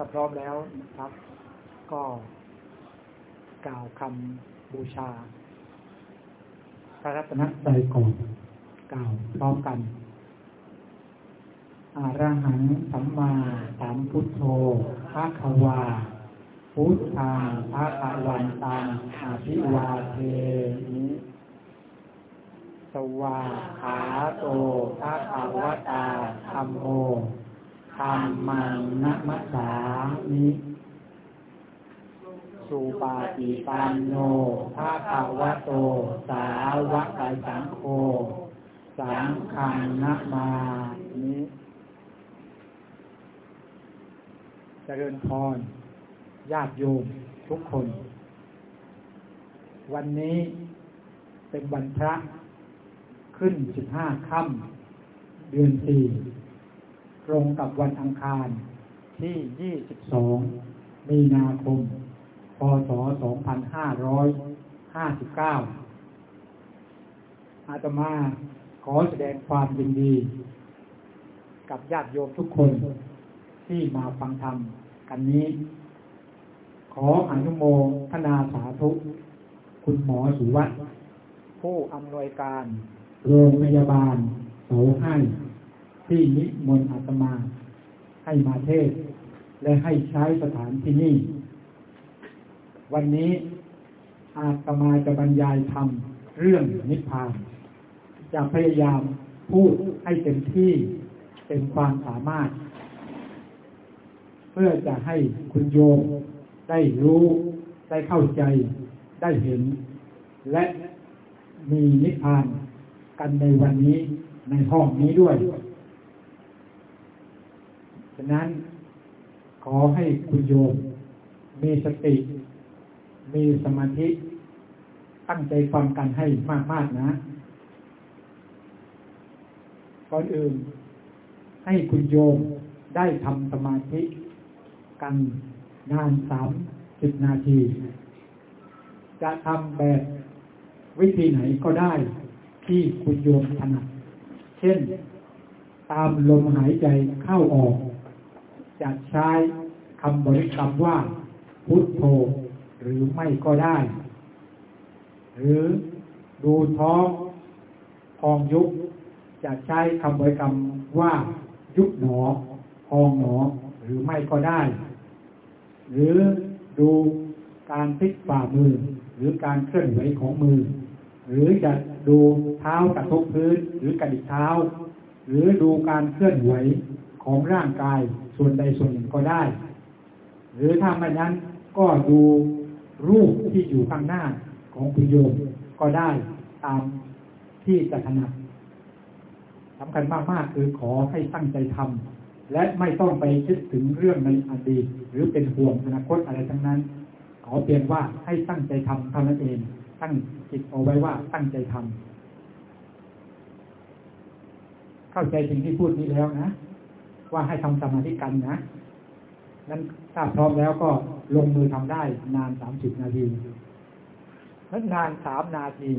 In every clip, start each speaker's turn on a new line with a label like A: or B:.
A: ถ้าพร้อมแล้วนะครับ ก็กล่าวคำบูชา พระรัตนตรัยก่อนกล่าวพร้อมกันอาระหังสัมมาสัมพุทโธภะควา พุทธังภะควันตังอาภิวาเทนิสวาขาโตภะควตาธรรมโม ธรรมังนัมสามิสุปาติปันโนภะคะวะโต สาวะกสังโฆ สังฆังนัมานิเจริญพร ญาติโยมทุกคน วันนี้เป็นวันพระขึ้นสิบห้าค่ำเดือนสี่ ตรงกับวันอังคารที่ยี่สิบสองมีนาคม พศสองพันห้าร้อยห้าสิบเก้าอาตมาขอแสดงความยินดี กับญาติโยมทุกคนที่มาฟังธรรมกันนี้ ขออนุโมทนาสาธุ คุณหมอสุวัตผู้อำนวยการ โรงพยาบาลเสาให้ ที่นิมนต์อาตมา ให้มาเทศ และให้ใช้สถานที่นี่ วันนี้อาตมาจะบรรยายธรรมเรื่องนิพพาน จะพยายามพูดให้เต็มที่เต็มความสามารถ เพื่อจะให้คุณโยมได้รู้ได้เข้าใจได้เห็น และมีนิพพานกันในวันนี้ในห้องนี้ด้วย ฉะนั้นขอให้คุณโยม มีสติ มีสมาธิ ตั้งใจฟังกันให้มาก ๆ นะ ก่อนอื่น ให้คุณโยมได้ทำสมาธิกันนานสามสิบนาที จะทำแบบวิธีไหนก็ได้ที่คุณโยมถนัด เช่น ตามลมหายใจเข้าออก จะใช้คำบริกรรมว่า พุทโธหรือไม่ก็ได้ หรือดูท้องพองยุบจะใช้คำบริกรรมว่ายุบหนอพองหนอหรือไม่ก็ได้ หรือดูการพลิกฝ่ามือ หรือการเคลื่อนไหวของมือ หรือจะดูเท้ากระทบพื้นหรือกระดิกเท้า หรือดูการเคลื่อนไหว ของร่างกายส่วนใดส่วนหนึ่งก็ได้ หรือถ้าไม่นั้นก็ดูรูปที่อยู่ข้างหน้าของคุณโยมก็ได้ตามที่จะถนัดสำคัญมากๆคือขอให้ตั้งใจทำและไม่ต้องไปคิดถึงเรื่องในอดีตหรือเป็นห่วงอนาคตอะไรทั้งนั้น ขอเพียงว่าให้ตั้งใจทำเท่านั้นเอง ตั้งจิตเอาไว้ว่าตั้งใจทำเข้าใจสิ่งที่พูดนี้แล้วนะ ว่าให้ทำสมาธิกันนะนั้นถ้าพร้อมแล้วก็ลงมือทำได้นานสามสิบนาทีนั้นนานสามนาที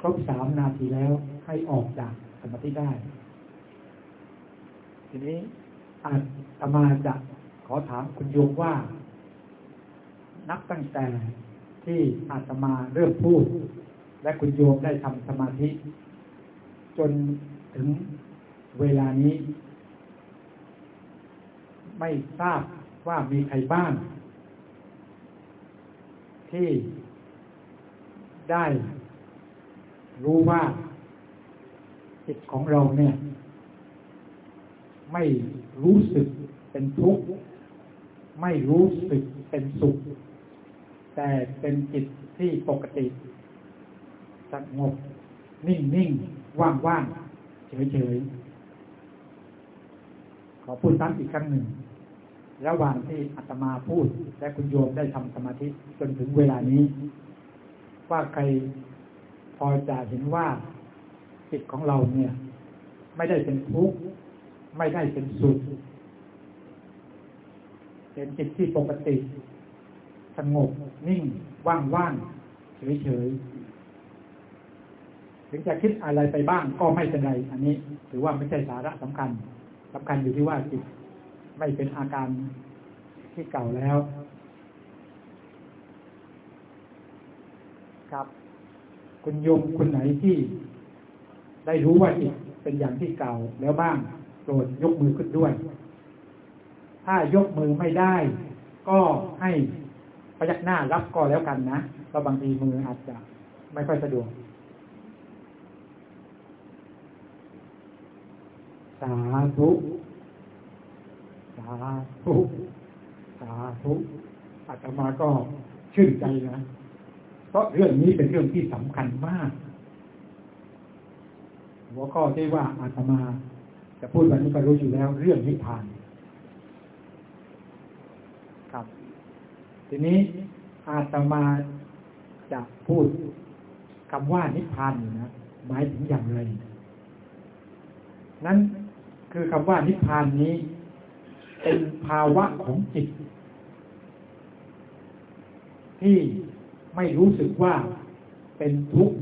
A: ครบสามนาทีแล้วให้ออกจากสมาธิได้ ทีนี้อาตมาจะขอถามคุณโยมว่า นับตั้งแต่ที่อาตมาเริ่มพูด และคุณโยมได้ทำสมาธิ จนถึงเวลานี้ ไม่ทราบว่ามีใครบ้าง ที่ได้ รู้ว่าจิตของเราเนี่ย ไม่รู้สึกเป็นทุกข์ไม่รู้สึกเป็นสุข แต่เป็นจิตที่ปกติสงบนิ่งนิ่งว่างว่างเฉยเฉยขอพูดซ้ำอีกครั้งหนึ่ง ระหว่างที่อาตมาพูด และคุณโยมได้ทำสมาธิจนถึงเวลานี้ ว่าใคร พอจะเห็นว่าจิตของเราเนี่ย ไม่ได้เป็นทุกข์ไม่ได้เป็นสุขเป็นจิตที่ปกติ สงบนิ่ง ว่างว่างเฉยเฉยถึงจะคิดอะไรไปบ้างก็ไม่เป็นไร อันนี้ ถือว่าไม่ใช่สาระสำคัญสำคัญอยู่ที่ว่าจิตไม่เป็นอาการที่เก่าแล้ว ครับ คุณโยมคนไหนที่ ได้รู้ว่าจิตเป็นอย่างที่เก่าแล้วบ้างโปรดยกมือขึ้นด้วย ถ้ายกมือไม่ได้ ก็ให้พยักหน้ารับก็แล้วกันนะเพราะบางทีมืออาจจะไม่ค่อยสะดวกสาธุสาธุสาธุอาตมาก็ชื่นใจนะ เพราะเรื่องนี้เป็นเรื่องที่สำคัญมาก หัวข้อที่ว่าอาตมา จะพูดวันนี้ก็รู้อยู่แล้ว เรื่องนิพพาน ครับ ทีนี้อาตมาจะพูดคำว่านิพพานอยู่นะหมายถึงอย่างไรนั้นคือคำว่านิพพานนี้ เป็นภาวะของจิต ที่ ไม่รู้สึกว่าเป็นทุกข์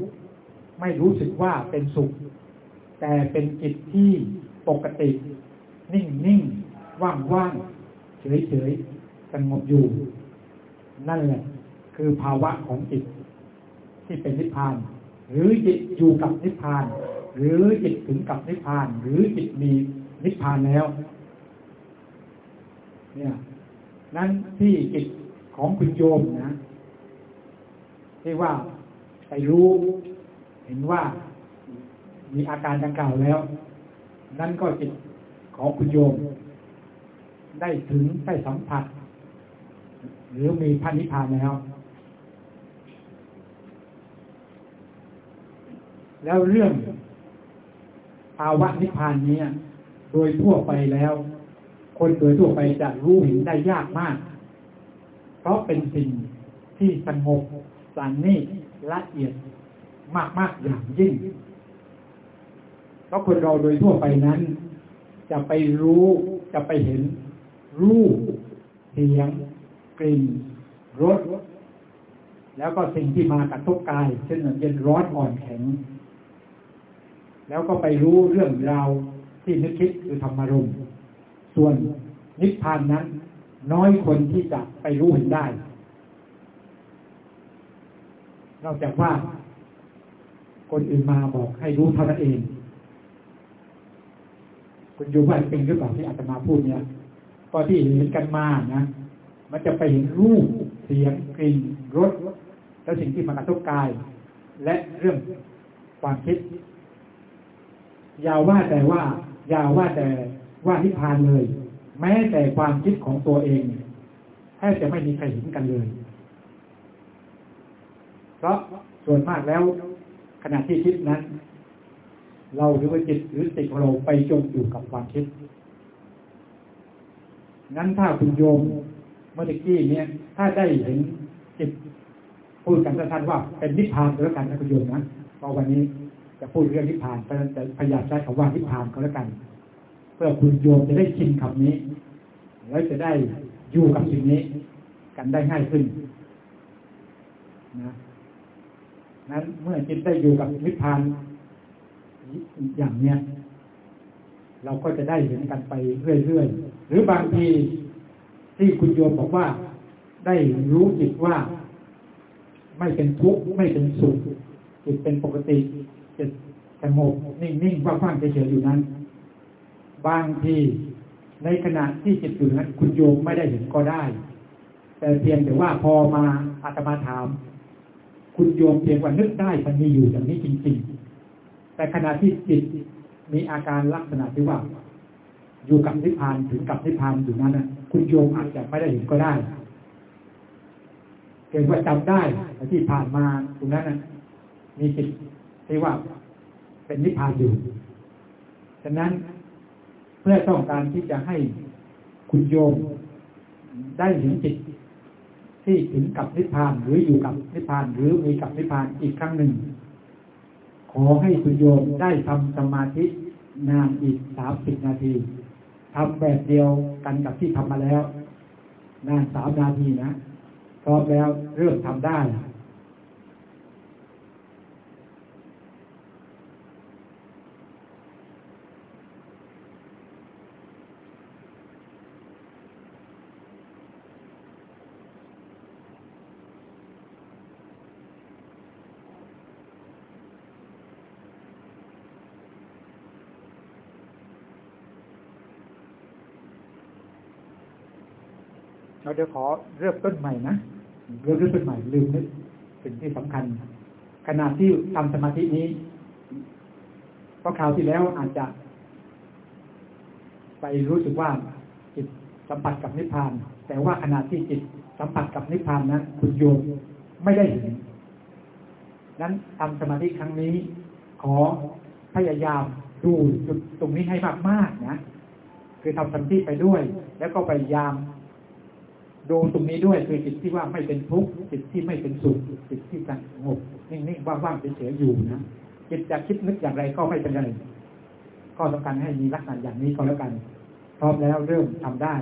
A: ไม่รู้สึกว่าเป็นสุข แต่เป็นจิตที่ปกติ นิ่งนิ่งว่างว่างเฉยเฉยสงบอยู่ นั่นแหละ คือภาวะของจิต ที่เป็นนิพพาน หรือจิตอยู่กับนิพพาน หรือจิตถึงกับนิพพาน หรือจิตมีนิพพานแล้ว เนี่ย นั้นที่จิตของคุณโยมนะ ที่ว่าไปรู้ เห็นว่ามีอาการดังกล่าวแล้ว นั่นก็จิตของคุณโยม ได้ถึงได้สัมผัส หรือมีพันนิพพานแล้ว แล้วเรื่องภาวะนิพพานนี้โดยทั่วไปแล้ว คนโดยทั่วไปจะรู้เห็นได้ยากมาก เพราะเป็นสิ่งที่สงบ สันนี่ละเอียดมาก ๆ อย่างยิ่ง เพราะคนเราโดยทั่วไปนั้น จะไปรู้จะไปเห็น รูปเสียง กลิ่นรสแล้วก็สิ่งที่มากระทบกาย เช่นเย็นร้อนอ่อนแข็ง แล้วก็ไปรู้เรื่องราวที่นึกคิดคือธรรมารมส่วนนิพพานนั้น น้อยคนที่จะไปรู้เห็นได้ นอกจากว่า คนอื่นมาบอกให้รู้เท่านั้นเอง คุณยูว่าเป็นหรือเปล่าที่อาตมาพูดเนี่ยก็ที่เห็นกันมานะมันจะไปเห็นรูปเสียงกลิ่นรสแล้วสิ่งที่มันกระทบกาย และเรื่องความคิดยาวว่าแต่ว่ายาวว่าแต่ว่านิพพานเลย แม้แต่ความคิดของตัวเองแทบจะไม่มีใครเห็นกันเลย เพราะส่วนมากแล้ว ขณะที่คิดนั้น เราหรือว่าจิตหรือสติของเราไปจมอยู่กับความคิดงั้นถ้าคุณโยมเมื่อกี้เนี่ย ถ้าได้เห็นจิตพูดกันสั้นๆว่าเป็นนิพพานก็แล้วกันนะคุณโยมนะเพราะวันนี้จะพูดเรื่องนิพพานเพราะฉะนั้นจะพยายามใช้คำว่านิพพานก็แล้วกัน เพื่อคุณโยมจะได้ชินคำนี้ แล้วจะได้อยู่กับสิ่งนี้ กันได้ง่ายขึ้นนะ นั้นเมื่อจิตได้อยู่กับนิพพานอย่างเนี้ยเราก็จะได้เห็นกันไปเรื่อยๆ หรือบางทีที่คุณโยมบอกว่า ได้รู้จิตว่า ไม่เป็นทุกข์ไม่เป็นสุขจิตเป็นปกติจิตสงบนิ่งๆว่างๆเฉยๆอยู่นั้น บางทีในขณะที่จิตอยู่นั้น คุณโยมไม่ได้เห็นก็ได้ แต่เพียงแต่ว่าพอมาอาตมาถาม คุณโยมเพียงว่านึกได้มันมีอยู่อย่างนี้จริง ๆ แต่ขณะที่จิตมีอาการลักษณะที่ว่า อยู่กับนิพพานถึงกับนิพพานอยู่นั้นนะคุณโยมอาจจะไม่ได้เห็นก็ได้เกิดว่าจำได้ที่ผ่านมาตรงนั้นนะมีจิตที่ว่าเป็นนิพพานอยู่ฉะนั้นเพื่อต้องการที่จะให้คุณโยมได้เห็นจิต ที่ถึงกับนิพพานหรืออยู่กับนิพพานหรือมีกับนิพพานอีกครั้งหนึ่ง ขอให้คุณโยมได้ทำสมาธินานอีกสามสิบนาทีทำแบบเดียวกันกับที่ทำมาแล้ว นานสามนาทีนะพร้อมแล้วเริ่มทำได้ เราจะขอเริ่มต้นใหม่นะเริ่มต้นใหม่ลืมนึกสิ่งที่สำคัญ ขณะที่ทำสมาธินี้เพราะคราวที่แล้วอาจจะ ไปรู้สึกว่าจิตสัมผัสกับนิพพาน แต่ว่าขณะที่จิตสัมผัสกับนิพพานนั้นคุณโยมไม่ได้เห็นนั้นทำสมาธิครั้งนี้ ขอพยายามดูจุดตรงนี้ให้มากๆนะ คือทำสมาธิไปด้วย แล้วก็พยายาม ดูตรงนี้ด้วยคือจิตที่ว่าไม่เป็นทุกข์จิตที่ไม่เป็นสุขจิตที่สงบนิ่งๆว่างๆเฉยๆอยู่นะจิตจะคิดนึกอย่างไรก็ไม่เป็นไรก็ต้องการให้มีลักษณะอย่างนี้ก็แล้วกันพร้อมแล้วเริ่มทำได้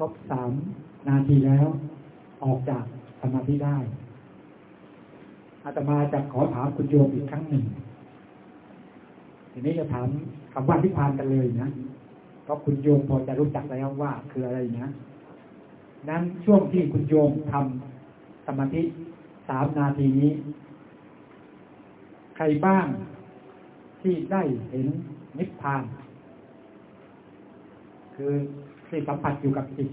A: รบสามนาทีแล้ว ออกจากสมาธิได้อาตมาจะขอถามคุณโยมอีกครั้งหนึ่งทีนี้จะถามคำว่านิพพานกันเลยนะเพราะคุณโยมพอจะรู้จักแล้วว่าคืออะไรนะ นั้นช่วงที่คุณโยมทำสมาธิสามนาทีนี้ ใครบ้างที่ได้เห็นนิพพาน คือ ที่สัมผัสอยู่กับจิต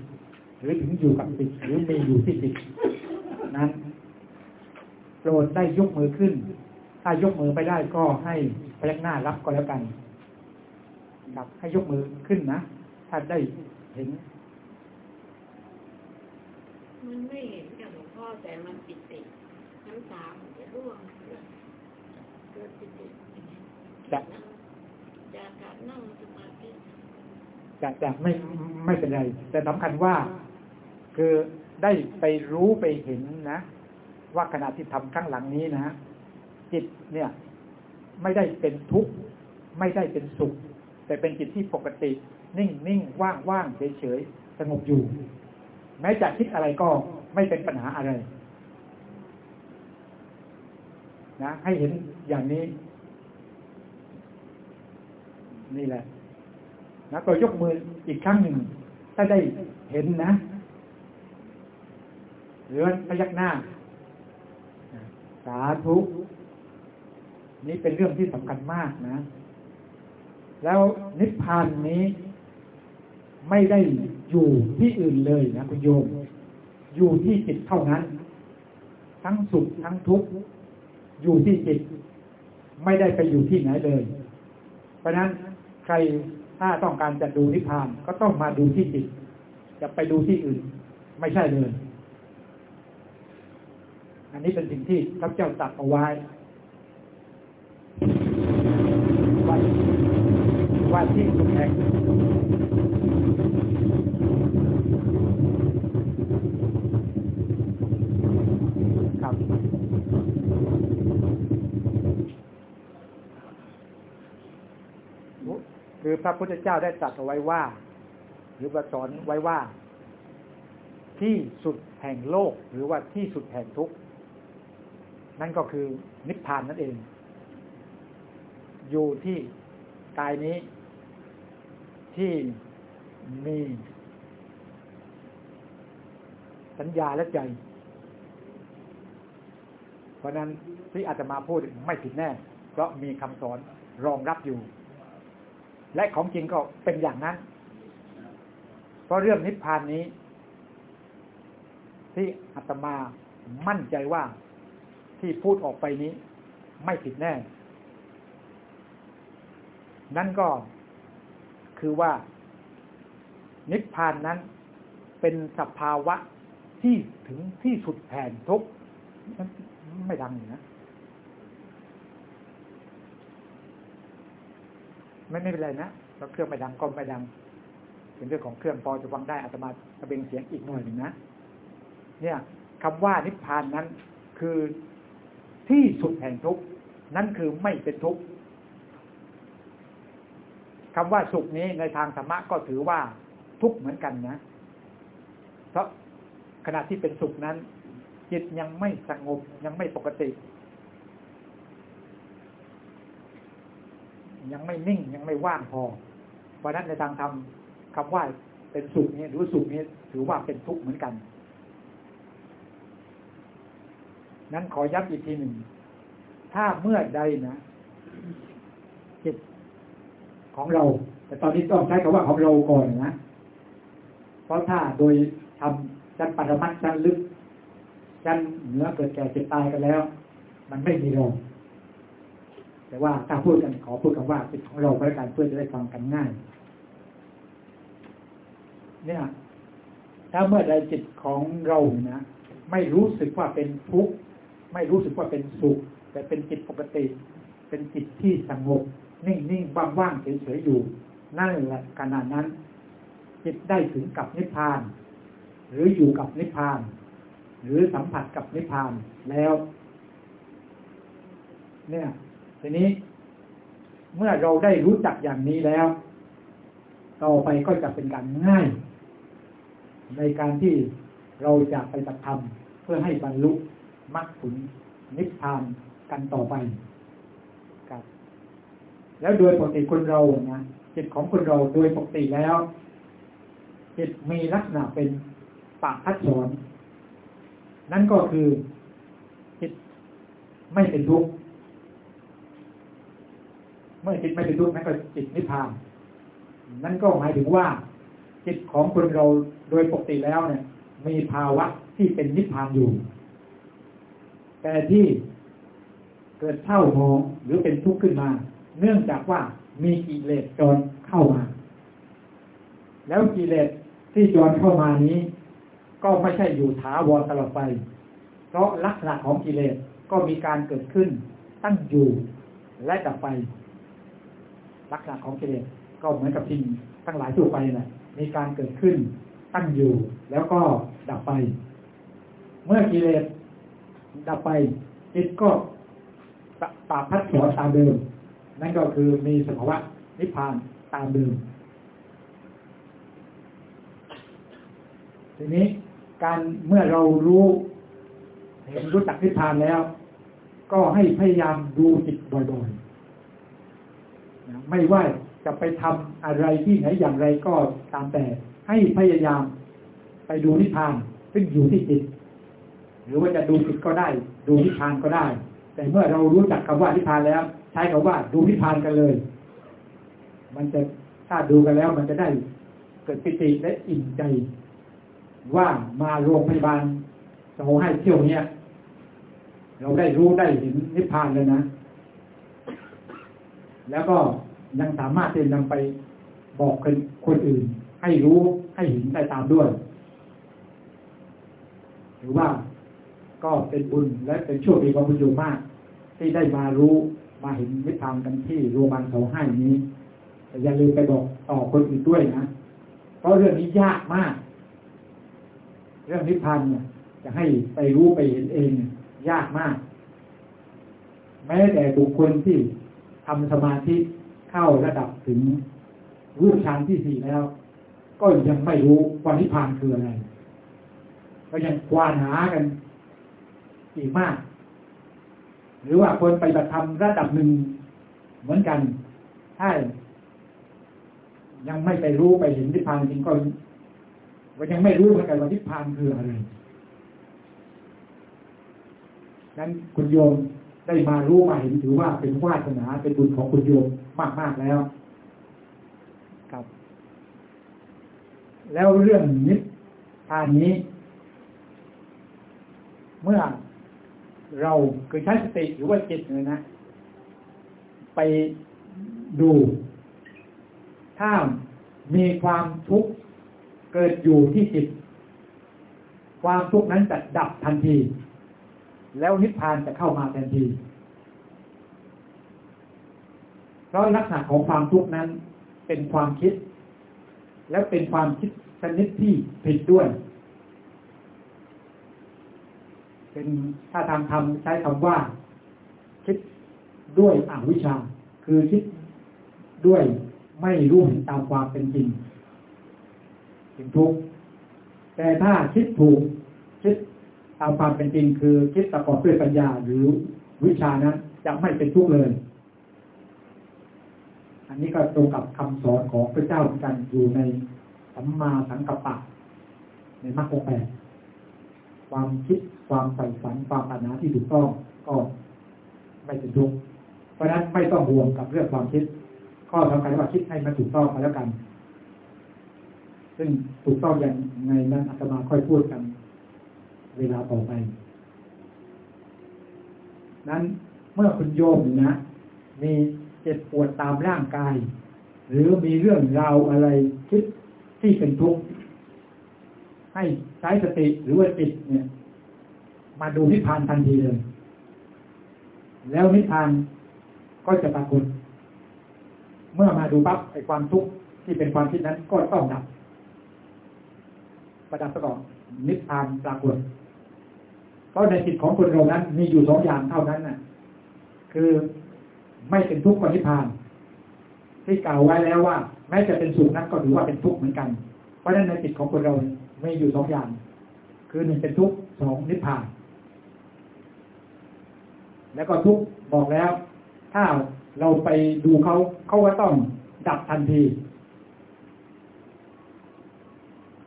A: หรือถึงอยู่กับจิตหรือมีอยู่ที่จิตนั้นโปรดได้ยกมือขึ้น ถ้ายกมือไปได้ก็ให้พยักหน้ารับก็แล้วกันครับให้ยกมือขึ้นนะ ถ้าได้เห็น
B: มันไม่เห็นกับหลวงพ่อแต่มันปิติน้ำตามันจะร่วงเกิดปิติ
A: จะ
B: จากการนั่งสมาธิ
A: จะจะไม่ไม่เป็นไร แต่สำคัญว่า คือได้ไปรู้ไปเห็นนะ ว่าขณะที่ทำข้างหลังนี้นะ จิตเนี่ย ไม่ได้เป็นทุกข์ไม่ได้เป็นสุข แต่เป็นจิตที่ปกติ นิ่งนิ่งว่างว่างเฉยเฉยสงบอยู่ แม้จะคิดอะไรก็ไม่เป็นปัญหาอะไร นะ ให้เห็นอย่างนี้ นี่แหละ นะก็ยกมืออีกครั้งหนึ่ง ถ้าได้เห็นนะ หรือพยักหน้า สาธุ นี่เป็นเรื่องที่สำคัญมากนะ แล้วนิพพานนี้ไม่ได้อยู่ที่อื่นเลยนะคุณโยม อยู่ที่จิตเท่านั้น ทั้งสุขทั้งทุกข์อยู่ที่จิต ไม่ได้ไปอยู่ที่ไหนเลย เพราะนั้นใคร ถ้าต้องการจะดูนิพพานก็ต้องมาดูที่จิตจะไปดูที่อื่น ไม่ใช่เลย อันนี้เป็นสิ่งที่พระเจ้าตรัสเอาไว้ว่าว่าที่สุดแห่งครับ คือพระพุทธเจ้าได้ตรัสเอาไว้ว่า หรือประสอนไว้ว่า ที่สุดแห่งโลกหรือว่าที่สุดแห่งทุกข์นั่นก็คือนิพพานนั่นเอง อยู่ที่กายนี้ ที่มี สัญญาและใจ เพราะนั้นที่อาจจะมาพูดไม่ผิดแน่ เพราะมีคำสอนรองรับอยู่ และของจริงก็เป็นอย่างนั้น เพราะเรื่องนิพพานนี้ ที่อาตมามั่นใจว่าที่พูดออกไปนี้ ไม่ผิดแน่ นั่นก็คือว่า นิพพานนั้นเป็นสภาวะที่ถึงที่สุดแห่งทุกข์ไม่ดังอยู่นะ ไม่ไม่เป็นไรนะเพราะเครื่องไม่ดังก็ไม่ดังเป็นเรื่องของเครื่องพอจะฟังได้อาตมาจะเบงเสียงอีกหน่อยหนึ่งนะเนี่ยคำว่านิพพานนั้น คือที่สุดแห่งทุกข์นั่นคือไม่เป็นทุกข์คำว่าสุขนี้ในทางธรรมะก็ถือว่าทุกข์เหมือนกันนะ เพราะขณะที่เป็นสุขนั้น จิตยังไม่สงบยังไม่ปกติ ยังไม่นิ่งยังไม่ว่างพอ เพราะนั้นในทางธรรมคำว่าเป็นสุขนี้หรือสุขนี้ถือว่าเป็นทุกข์เหมือนกัน นั้นขอย้ำอีกทีหนึ่ง ถ้าเมื่อใดนะจิตของเรา แต่ตอนนี้ต้องใช้คำว่าของเราก่อนนะ เพราะถ้าโดยทำชั้นปรมัตชั้นลึกชั้นเหนือเกิดแก่เจ็บตายกันแล้ว มันไม่มีเรา แต่ว่าถ้าพูดกันขอพูดคำว่าจิตของเราไว้กันเพื่อจะได้ฟังกันง่าย เนี่ย ถ้าเมื่อใดจิตของเรานะไม่รู้สึกว่าเป็นทุกข์ไม่รู้สึกว่าเป็นสุข แต่เป็นจิตปกติ เป็นจิตที่สงบนิ่งนิ่งว่างว่างเฉยเฉยอยู่ นั่นแหละขณะนั้น จิตได้ถึงกับนิพพาน หรืออยู่กับนิพพาน หรือสัมผัสกับนิพพานแล้ว เนี่ย ทีนี้ เมื่อเราได้รู้จักอย่างนี้แล้วต่อไปก็จะเป็นการง่าย ในการที่เราจะไปปฏิธรรมเพื่อให้บรรลุมรรคผลนิพพานกันต่อไปครับ แล้วโดยปกติคนเรานะจิตของคนเราโดยปกติแล้วจิตมีลักษณะเป็นปากพัดสอนนั่นก็คือจิตไม่เป็นทุกข์ มื่อจิตไม่เป็นทุกข์นั่นก็จิตนิพพาน นั่นก็หมายถึงว่า จิตของคนเราโดยปกติแล้วเนี่ย มีภาวะที่เป็นนิพพานอยู่ แต่ที่เกิดเท่ามองหรือเป็นทุกข์ขึ้นมา เนื่องจากว่ามีกิเลสจรเข้ามา แล้วกิเลสที่จรเข้ามานี้ ก็ไม่ใช่อยู่ถาวรตลอดไป เพราะลักษณะของกิเลสก็มีการเกิดขึ้นตั้งอยู่และดับไป ลักษณะของกิเลสก็เหมือนกับสิ่งทั้งหลายทั่วไปนะมีการเกิดขึ้นตั้งอยู่แล้วก็ดับไป เมื่อกิเลสดับไปจิตก็ปาพัดสอนตามเดิม นั่นก็คือมีสภาวะนิพพานตามเดิม ทีนี้การเมื่อเรารู้เห็นรู้จักนิพพานแล้ว ก็ให้พยายามดูจิตบ่อยๆ นะไม่ว่าจะไปทำอะไรที่ไหนอย่างไรก็ตามแต่ ให้พยายามไปดูนิพพานซึ่งอยู่ที่จิต หรือว่าจะดูจิตก็ได้ ดูนิพพานก็ได้ แต่เมื่อเรารู้จักคำว่านิพพานแล้ว ใช้คำว่าดูนิพพานกันเลย มันจะถ้าดูกันแล้วมันจะได้เกิดปิติและอิ่มใจ ว่ามาโรงพยาบาลเราให้เที่ยวเนี้ยเราได้รู้ได้เห็นนิพพานเลยนะ แล้วก็ยังสามารถที่จะนำไปบอกคนคนอื่น ให้รู้ให้เห็นได้ตามด้วยหรือว่าก็เป็นบุญและเป็นโชคดีของบุญอยู่มาก ที่ได้มารู้มาเห็นนิพพานกันที่โรงพยาบาลเขาให้นี้แต่อย่าลืมไปบอกต่อคนอื่นด้วยนะ เพราะเรื่องนี้ยากมาก เรื่องนิพพานเนี่ยจะให้ไปรู้ไปเห็นเอง ยากมาก แม้แต่บุคคลที่ ทำสมาธิเข้าระดับถึงรูปฌานที่สี่แล้ว ก็ยังไม่รู้ว่านิพพานคืออะไร ก็ยังควานหากันอีกมาก หรือว่าคนไปบัติธรรมระดับหนึ่งเหมือนกันถ้ายังไม่ไปรู้ไปเห็นนิพพานจริงก็ก็ยังไม่รู้เหมือนกันว่านิพพานคืออะไรนั้นคุณโยม ได้มารู้มาเห็นถือว่าเป็นวาสนาเป็นบุญของคุณโยมมากมากแล้ว ครับ แล้วเรื่องนิพพานนี้ เมื่อเราคือใช้สติหรือว่าจิตเลยนะ ไปดู ถ้ามีความทุกข์เกิดอยู่ที่จิต ความทุกข์นั้นจะดับทันที แล้วนิพพานจะเข้ามาทันที เพราะลักษณะของความทุกข์นั้นเป็นความคิด แล้วเป็นความคิดชนิดที่ผิดด้วย เป็นถ้าทางธรรมใช้คำว่า คิดด้วยอวิชชา คือคิดด้วยไม่รู้เห็นตามความเป็นจริงเป็นทุกข์แต่ถ้าคิดถูก ตามความเป็นจริงคือคิดประกอบด้วยปัญญาหรือวิชานั้นจะไม่เป็นทุกข์เลย อันนี้ก็ตรงกับคำสอนของพระเจ้าเหมือนกันอยู่ในสัมมาสังกัปปะ ในมรรคแปดความคิดความใฝ่ฝันความปรารถนาที่ถูกต้องก็ไม่เป็นทุกข์เพราะนั้นไม่ต้องห่วงกับเรื่องความคิด ข้อสำคัญว่าคิดให้มันถูกต้องมาแล้วกัน ซึ่งถูกต้องอย่างในนั้นอาตมาค่อยพูดกัน เวลาต่อไป นั้นเมื่อคุณโยมนะ มีเจ็บปวดตามร่างกาย หรือมีเรื่องราวอะไรคิดที่เป็นทุกข์ให้ใช้สติหรือว่าจิตเนี่ย มาดูนิพพานทันทีเลย แล้วนิพพานก็จะปรากฏเมื่อมาดูปั๊บไอ้ความทุกข์ที่เป็นความคิดนั้นก็ต้องดับประดับประกอบนิพพานปรากฏ ราะในจิตของคนเรานั้น มีอยู่สองอย่างเท่านั้นน่ะ คือไม่เป็นทุกข์กับนิพพาน ที่กล่าวไว้แล้วว่า แม้จะเป็นสุขนั้นก็ถือว่าเป็นทุกข์เหมือนกัน เพราะฉะนั้นในจิตของคนเรามีอยู่สองอย่าง คือหนึ่งเป็นทุกข์สองนิพพาน แล้วก็ทุกข์บอกแล้ว ถ้าเราไปดูเขาเขาก็ต้องดับทันที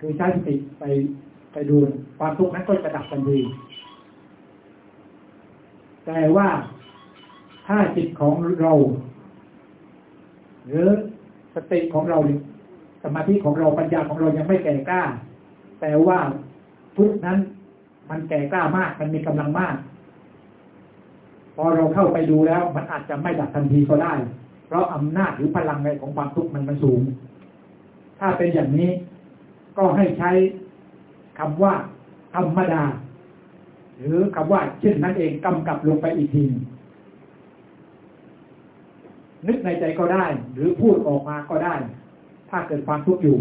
A: คือใช้สติไปไปดูความทุกข์นั้นก็จะดับทันที แต่ว่าถ้าจิตของเรา หรือสติของเราสมาธิของเราปัญญาของเรายังไม่แก่กล้า แต่ว่าทุกนั้นมันแก่กล้ามากมันมีกำลังมาก พอเราเข้าไปดูแล้ว มันอาจจะไม่ดับทันทีก็ได้ เพราะอำนาจหรือพลังในของความทุกข์มันมันสูง ถ้าเป็นอย่างนี้ก็ให้ใช้คำว่าธรรมดา หรือคำว่าเช่นนั้นเองกำกับลงไปอีกทีนึกในใจก็ได้ หรือพูดออกมาก็ได้ ถ้าเกิดความทุกข์อยู่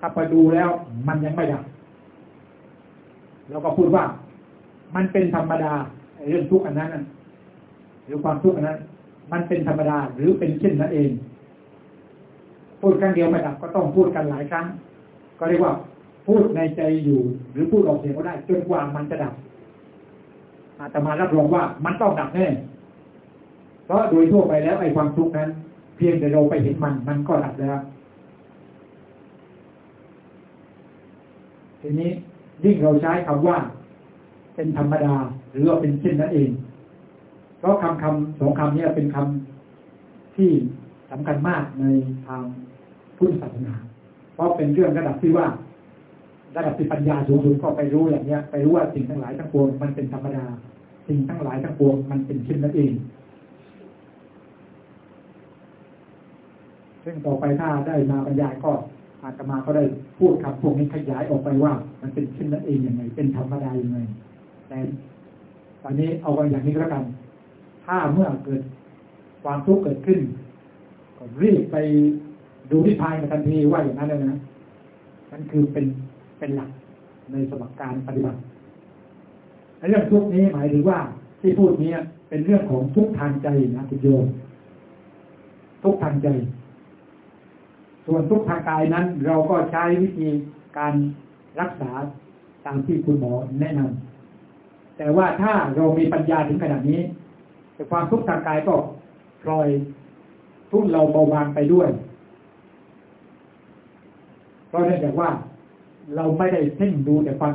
A: ถ้าไปดูแล้วมันยังไม่ดับเราก็พูดว่า มันเป็นธรรมดาเรื่องทุกข์อันนั้นหรือความทุกข์อันนั้น มันเป็นธรรมดาหรือเป็นเช่นนั้นเอง พูดครั้งเดียวไม่ดับก็ต้องพูดกันหลายครั้ง ก็เรียกว่า พูดในใจอยู่ หรือพูดออกเสียงก็ได้ จนกว่ามันจะดับอาตมารับรองว่ามันต้องดับแน่เพราะโดยทั่วไปแล้วไอ้ความทุกข์นั้น เพียงแต่เราไปเห็นมัน มันก็ดับแล้วทีนี้ยิ่งเราใช้คำว่า เป็นธรรมดา หรือว่าเป็นเช่นนั้นเอง เพราะคำคำสองคำนี้เป็นคำที่สำคัญมากในทางพุทธศาสนา เพราะเป็นเรื่องระดับที่ว่า ระดับที่ปัญญาสูงสุดก็ไปรู้อย่างเนี้ย ไปรู้ว่าสิ่งทั้งหลายทั้งปวงมันเป็นธรรมดา สิ่งทั้งหลายทั้งปวงมันเป็นเช่นนั้นเองซึ่งต่อไปถ้าได้มาบรรยายก็อาตมาก็ได้พูดคำพวกนี้ขยายออกไปว่า มันเป็นเช่นนั้นเองยังไง เป็นธรรมดายังไงแต่ตอนนี้เอาไว้อย่างนี้ก็แล้วกัน ถ้าเมื่อเกิดความทุกข์เกิดขึ้นก็รีบไปดูที่พายมาทันทีว่าอย่างนั้นเลยนะนั่นคือเป็น เป็นหลักในสมการปฏิบัติเรื่องทุกนี้หมายถึงว่าที่พูดนี้เป็นเรื่องของทุกทางใจนะคุณโยมทุกทางใจ ส่วนทุกทางกายนั้น เราก็ใช้วิธีการรักษาตามที่คุณหมอแนะนำแต่ว่าถ้าเรามีปัญญาถึงขนาดนี้แต่ความทุกข์ทางกายก็ปล่อยทุกเราเบาบางไปด้วยเพราะเนื่องจากว่า เราไม่ได้เพ่งดูแต่ความ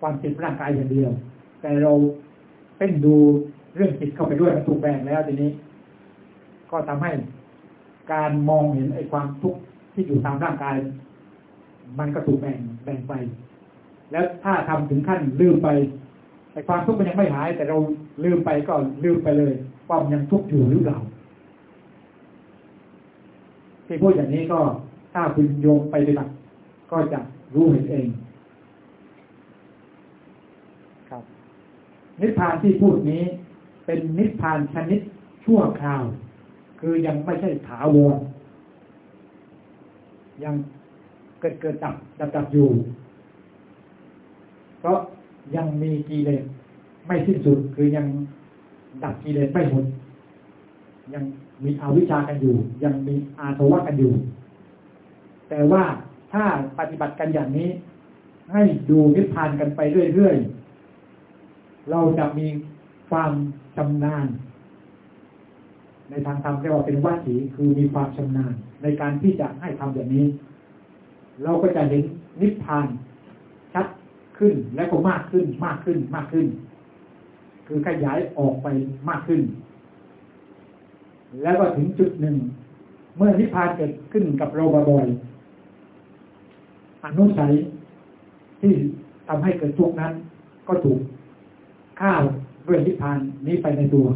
A: ความเจ็บร่างกายอย่างเดียว แต่เราเพ่งดูเรื่องจิตเข้าไปด้วยมันถูกแบ่งแล้วทีนี้ ก็ทำให้การมองเห็นไอ้ความทุกข์ที่อยู่ตามร่างกาย มันก็ถูกแบ่งแบ่งไป แล้วถ้าทำถึงขั้นลืมไปไอ้ความทุกข์มันยังไม่หาย แต่เราลืมไปก็ลืมไปเลยว่ามันยังทุกข์อยู่หรือเปล่าที่พูดอย่างนี้ก็ถ้าคุณโยงไปปฏิบัติก็จะ รู้เห็นเอง ครับ นิพพานที่พูดนี้ เป็นนิพพานชนิดชั่วคราว คือยังไม่ใช่ถาวรยังเกิดเกิดดับดับดับอยู่เพราะยังมีกิเลสไม่สิ้นสุด คือยังดับกิเลสไม่หมดยังมีอวิชชากันอยู่ ยังมีอาสวะกันอยู่ แต่ว่า ถ้าปฏิบัติกันอย่างนี้ ให้ดูนิพพานกันไปเรื่อยๆ เราจะมีความชำนาญ ในทางธรรมเรียกว่าเป็นวัตถีคือมีความชำนาญ ในการที่จะให้ทำแบบนี้ เราก็จะเห็นนิพพานชัดขึ้นและก็มากขึ้นมากขึ้นมากขึ้น คือขยายออกไปมากขึ้น แล้วก็ถึงจุดหนึ่ง เมื่อนิพพานเกิดขึ้นกับเราบ่อย นุสัยที่ทำให้เกิดทุกข์นั้น ก็ถูกข้าวด้วยนิพพานนี้ไปในตัว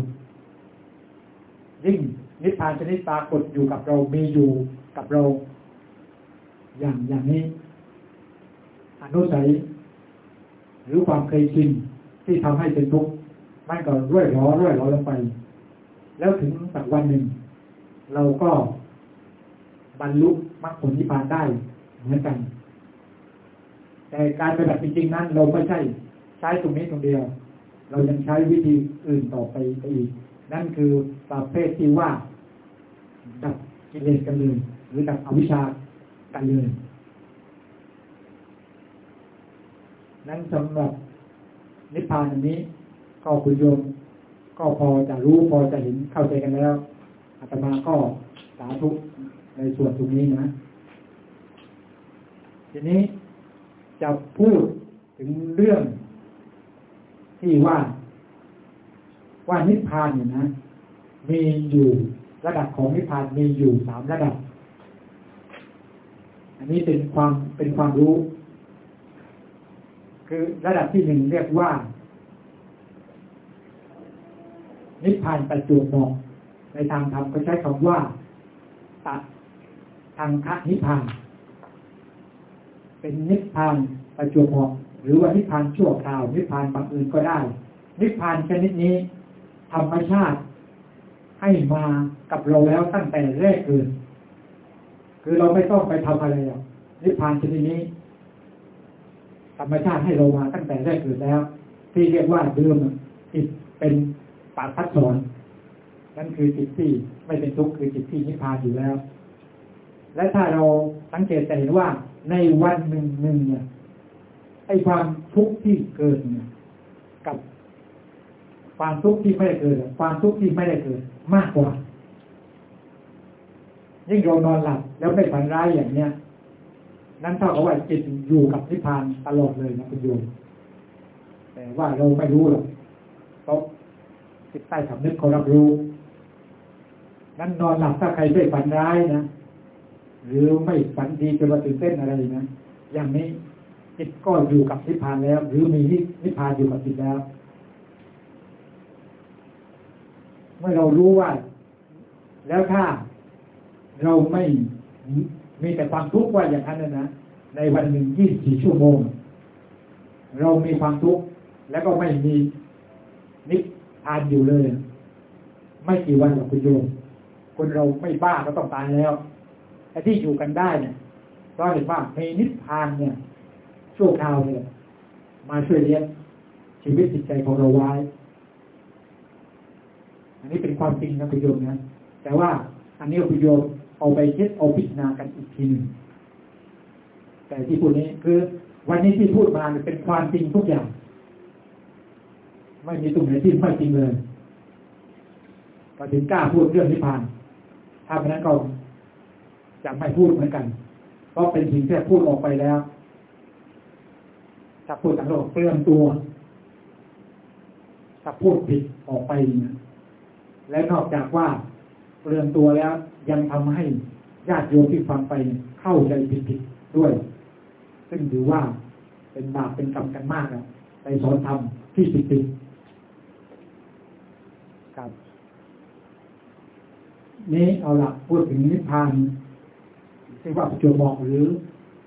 A: ยิ่งนิพพานชนิดปรากฏอยู่กับเรา มีอยู่กับเรา อย่างอย่างนี้ อนุสัย หรือความเคยชินที่ทำให้เป็นทุกข์มันก็ร่อยร้อร่อยร้อลงไป แล้วถึงสักวันหนึ่ง เราก็บรรลุมรรคผลนิพพานได้เหมือนกัน แต่การปฏิบัติจริงๆนั้น เราไม่ใช่ใช้ตรงนี้ตรงเดียว เรายังใช้วิธีอื่นต่อไปอีก นั่นคือประเภทที่ว่าดับกิเลสกันเลยหรือดับอวิชชากันเลยนั้นสำหรับนิพพานอันนี้ ก็คุณโยมก็พอจะรู้พอจะเห็นเข้าใจกันแล้วอาตมาก็สาธุในส่วนตรงนี้นะ ทีนี้ จะพูดถึงเรื่อง ที่ว่า ว่านิพพานเนี่ยนะ มีอยู่ระดับของนิพพานมีอยู่สามระดับ อันนี้เป็นความเป็นความรู้ คือระดับที่หนึ่งเรียกว่า นิพพานประจุเหมาะในทางธรรมก็ใช้คำว่าตัดทางคะนิพพาน เป็นนิพพานประจุเหมาะหรือว่านิพพานชั่วคราว นิพพานบางอื่นก็ได้ นิพพานชนิดนี้ธรรมชาติให้มากับเราแล้วตั้งแต่แรกเกิดคือเราไม่ต้องไปทำอะไรนิพพานชนิดนี้ ธรรมชาติให้เรามาตั้งแต่แรกเกิดแล้ว ที่เรียกว่าเดิมจิตเป็นปัจจัสอนนั่นคือจิตที่ไม่เป็นทุกข์คือจิตที่นิพพานอยู่แล้ว และถ้าเราสังเกตจะเห็นว่า ในวันหนึ่งหนึ่งเนี่ยไอ้ความทุกข์ที่เกิดเนี่ยกับ ความทุกข์ที่ไม่ได้เกิดความทุกข์ที่ไม่ได้เกิด มากกว่า ยิ่งเรานอนหลับแล้วไม่ฝันร้ายอย่างเนี้ยนั่นเท่ากับว่าจิตอยู่กับนิพพานตลอดเลยนะคุณโยมแต่ว่าเราไม่รู้หรอกเพราะจิตใต้สำนึกเขารับรู้ นั้นนอนหลับถ้าใครไม่ฝันร้ายนะ หรือไม่ฝันดีจนว่าตื่นเต้นอะไรนะอย่างนี้จิตก็อยู่กับนิพพานแล้ว หรือมีนิพพานอยู่กับจิตแล้ว เมื่อเรารู้ว่า แล้วถ้าเราไม่มีแต่ความทุกข์ว่าอย่างนั้นนะในวันหนึ่งยี่สิบสี่ชั่วโมง เรามีความทุกข์แล้วก็ไม่มีนิพพานอยู่เลย ไม่กี่วันหรอกคุณโยมคนเราไม่บ้าก็ต้องตายแล้ว แต่ที่อยู่กันได้เนี่ยเพราะเห็นว่ามีนิพพานเนี่ยชั่วคราวเนี่ย มาช่วยเลี้ยงชีวิตจิตใจของเราไว้ อันนี้เป็นความจริงนะคุณโยมนะแต่ว่าอันนี้คุณโยมเอาไปคิดเอาพิจารณากันอีกทีหนึ่งแต่ที่พูดนี้คือ วันนี้ที่พูดมาเป็นความจริงทุกอย่าง ไม่มีตรงไหนที่ไม่จริงเลยก็ถึงกล้าพูดเรื่องนิพพานถ้าไม่นั้นก็ จะไม่พูดเหมือนกัน เพราะเป็นสิ่งที่พูดออกไปแล้ว ถ้าพูดต่างโลกเปลืองตัว ถ้าพูดผิดออกไปนะและนอกจากว่าเปลืองตัวแล้ว ยังทำให้ญาติโยมที่ฟังไปเข้าใจผิดๆด้วย ซึ่งถือว่าเป็นบาปเป็นกรรมกันมากนะไปสอนธรรมที่ผิดๆครับ นี้เอาละพูดถึงนิพพาน ที่ว่าประจวบบอกหรือ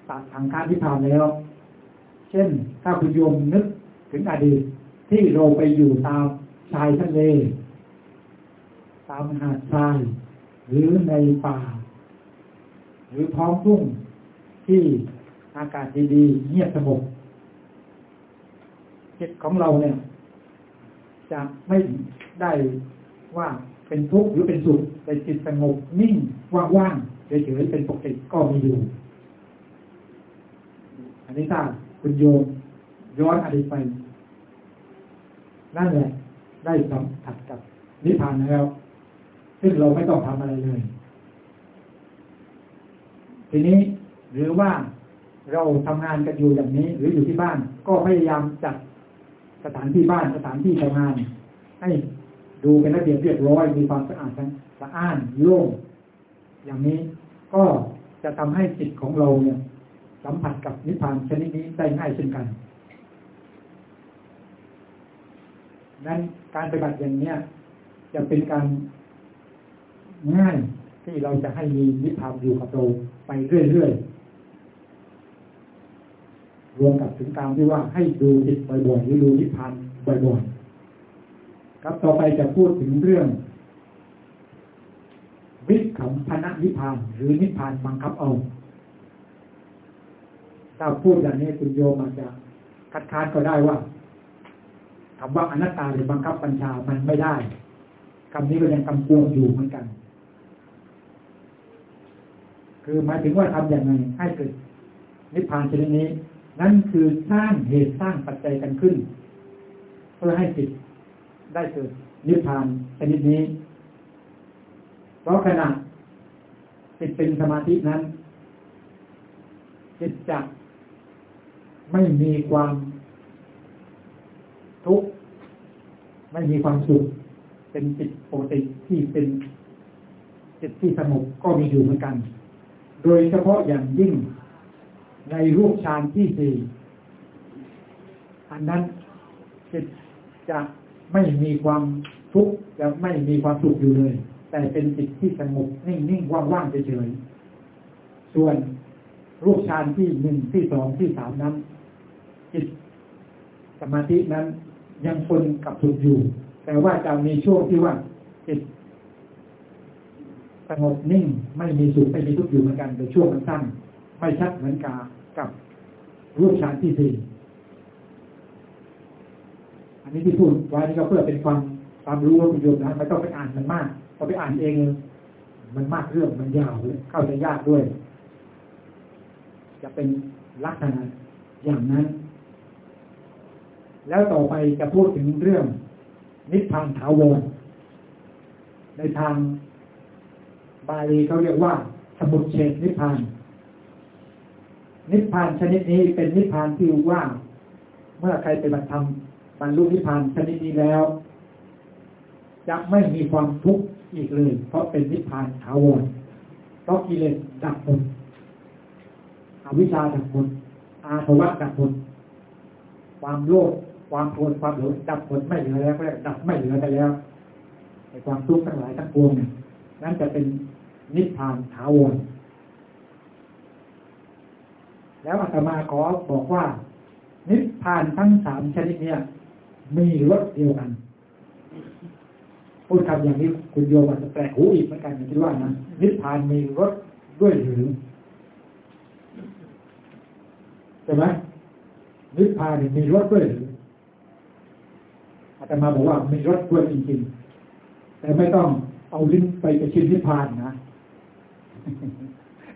A: ตัดทางการนิพพานแล้ว เช่นถ้าคุณโยมนึกถึงอดีตที่เราไปอยู่ตามชายทะเล ตามหาดทราย หรือในป่า หรือท้องทุ่งที่อากาศดีๆเงียบสงบจิตของเราเนี่ย จะไม่ได้ว่าเป็นทุกข์หรือเป็นสุขแต่จิตสงบนิ่งว่างๆ เฉยๆเป็นปกติก็มีอยู่ อันนี้ถ้าคุณโยมย้อนอดีตไป นั่นแหละ ได้สัมผัสกับนิพพานแล้ว ซึ่งเราไม่ต้องทำอะไรเลย ทีนี้หรือว่าเราทำงานกันอยู่อย่างนี้ หรืออยู่ที่บ้าน ก็พยายามจัดสถานที่บ้านสถานที่ทำงาน ให้ดูเป็นระเบียบเรียบร้อยมีความสะอาดสะอ้านโล่ง อย่างนี้ก็จะทำให้จิตของเราเนี่ยสัมผัสกับนิพพานชนิดนี้ได้ง่ายเช่นกันนั้นการปฏิบัติอย่างเนี้ยจะเป็นการง่ายที่เราจะให้มีนิพพานอยู่กับเราไปเรื่อยๆรวมกับถึงการที่ว่าให้ดูจิตบ่อยๆหรือดูนิพพานบ่อยๆครับต่อไปจะพูดถึงเรื่อง วิขำพนะนิพพาน หรือนิพพานบังคับเอาถ้าพูดอย่างนี้คุณโยมอาจจะคัดค้านก็ได้ว่าคำว่าอนัตตาหรือบังคับบัญชามันไม่ได้คำนี้ก็ยังกำกวงอยู่เหมือนกัน คือหมายถึงว่าทำอย่างไรให้เกิดนิพพานชนิดนี้ นั่นคือสร้างเหตุสร้างปัจจัยกันขึ้น เพื่อให้จิตได้เกิดนิพพานชนิดนี้ เพราะขณะจิตเป็นสมาธินั้น จิตจะไม่มีความทุกข์ไม่มีความสุขเป็นจิตปกติที่เป็นจิตที่สงบก็มีอยู่เหมือนกัน โดยเฉพาะอย่างยิ่งในรูปฌานที่สี่อันนั้นจิตจะไม่มีความทุกข์จะไม่มีความสุขอยู่เลย แต่เป็นจิตที่สงบนิ่งๆว่างๆเฉยๆส่วนรูปฌานที่หนึ่งที่สองที่สามนั้น จิตสมาธินั้นยังปนกับสุขอยู่ แต่ว่าจะมีช่วงที่ว่าจิตสงบนิ่งไม่มีสุขไม่มีทุกข์อยู่เหมือนกันแต่ช่วงมันสั้นไม่ชัดเหมือนกากับรูปฌานที่สี่อันนี้ที่พูดไว้นี่ก็เพื่อเป็นความความรู้ว่าคุณโยมนะไม่ต้องไปอ่านมันมาก พอไปอ่านเอง มันมากเรื่องมันยาวเลยเข้าใจยากด้วย จะเป็นลักษณะอย่างนั้น แล้วต่อไปจะพูดถึงเรื่อง นิพพานถาวรในทางบาลีเขาเรียกว่า สมุทเฉดนิพพาน นิพพานชนิดนี้เป็นนิพพานที่ว่า เมื่อใครไปบัติธรรมบรรลุนิพพานชนิดนี้แล้ว จะไม่มีความทุกข์อีกเลย เพราะเป็นนิพพานถาวรเพราะกิเลสดับหมดอวิชชาดับหมดอาสวะดับหมดความโลภความโกรธความหลงดับหมดไม่เหลือแล้วก็ดับไม่เหลือไปแล้วในความทุกข์ทั้งหลายทั้งปวงเนี่ยนั่นจะเป็นนิพพานถาวรแล้วอาตมาขอบอกว่า นิพพานทั้งสามชนิดเนี่ยมีรสเดียวกัน พูดคำอย่างนี้คุณโยมอาจจะแปลกหูอีกเหมือนกันอย่างที่ว่านะนิพพานมีรสด้วยหรือใช่ไหมนิพพานมีรสด้วยหรืออาตมาบอกว่ามีรสด้วยจริงๆ แต่ไม่ต้องเอาลิ้นไปไปชิมนิพพานนะ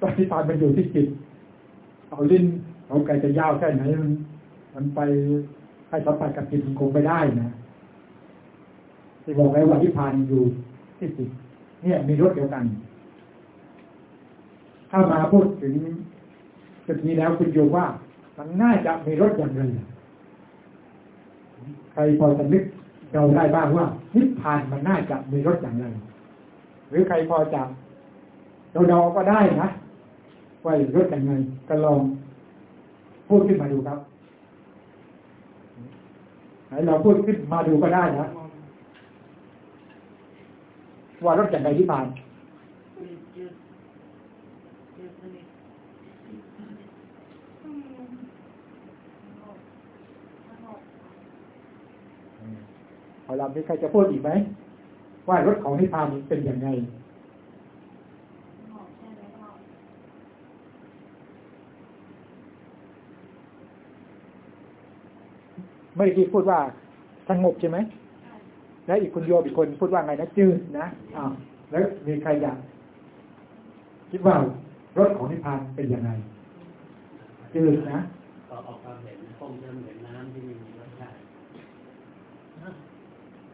A: ตอนนิพพานมันอยู่ที่จิตเอาลิ้นเอาไก่จะยาวแค่ไหนมันไปให้สัมผัสกับจิตมันคงไม่ได้นะ ที่บอกไว้ว่านิพพานอยู่ที่จิตเนี่ยมีรสเดียวกัน ถ้ามาพูดถึงจุดนี้แล้วคุณโยมว่า มันน่าจะมีรสอย่างไรใครพอจะนึกเราได้บ้างว่านิพพานมันน่าจะมีรสอย่างไรหรือใครพอจะเราเดาก็ได้นะว่ารสอย่างไรก็ลองพูดขึ้นมาดูครับไหนเราพูดขึ้นมาดูก็ได้นะ ว่ารถอย่างไรที่ผ่านเอาลำนี้ใครจะพูดอีกไหม ว่ารถของนิพพานเป็นอย่างไรเมื่อกี้พูดว่าสงบใช่ไหม แล้วอีกคุณโยมอีกคนพูดว่าไงนะจืดนะอ้าวแล้วมีใครอยากคิดว่ารถของนิพพานเป็นยังไงจืดนะ
C: ก็ออกความเห็นคงจะเหมือนน้ำที่ไม่มีรสชาติ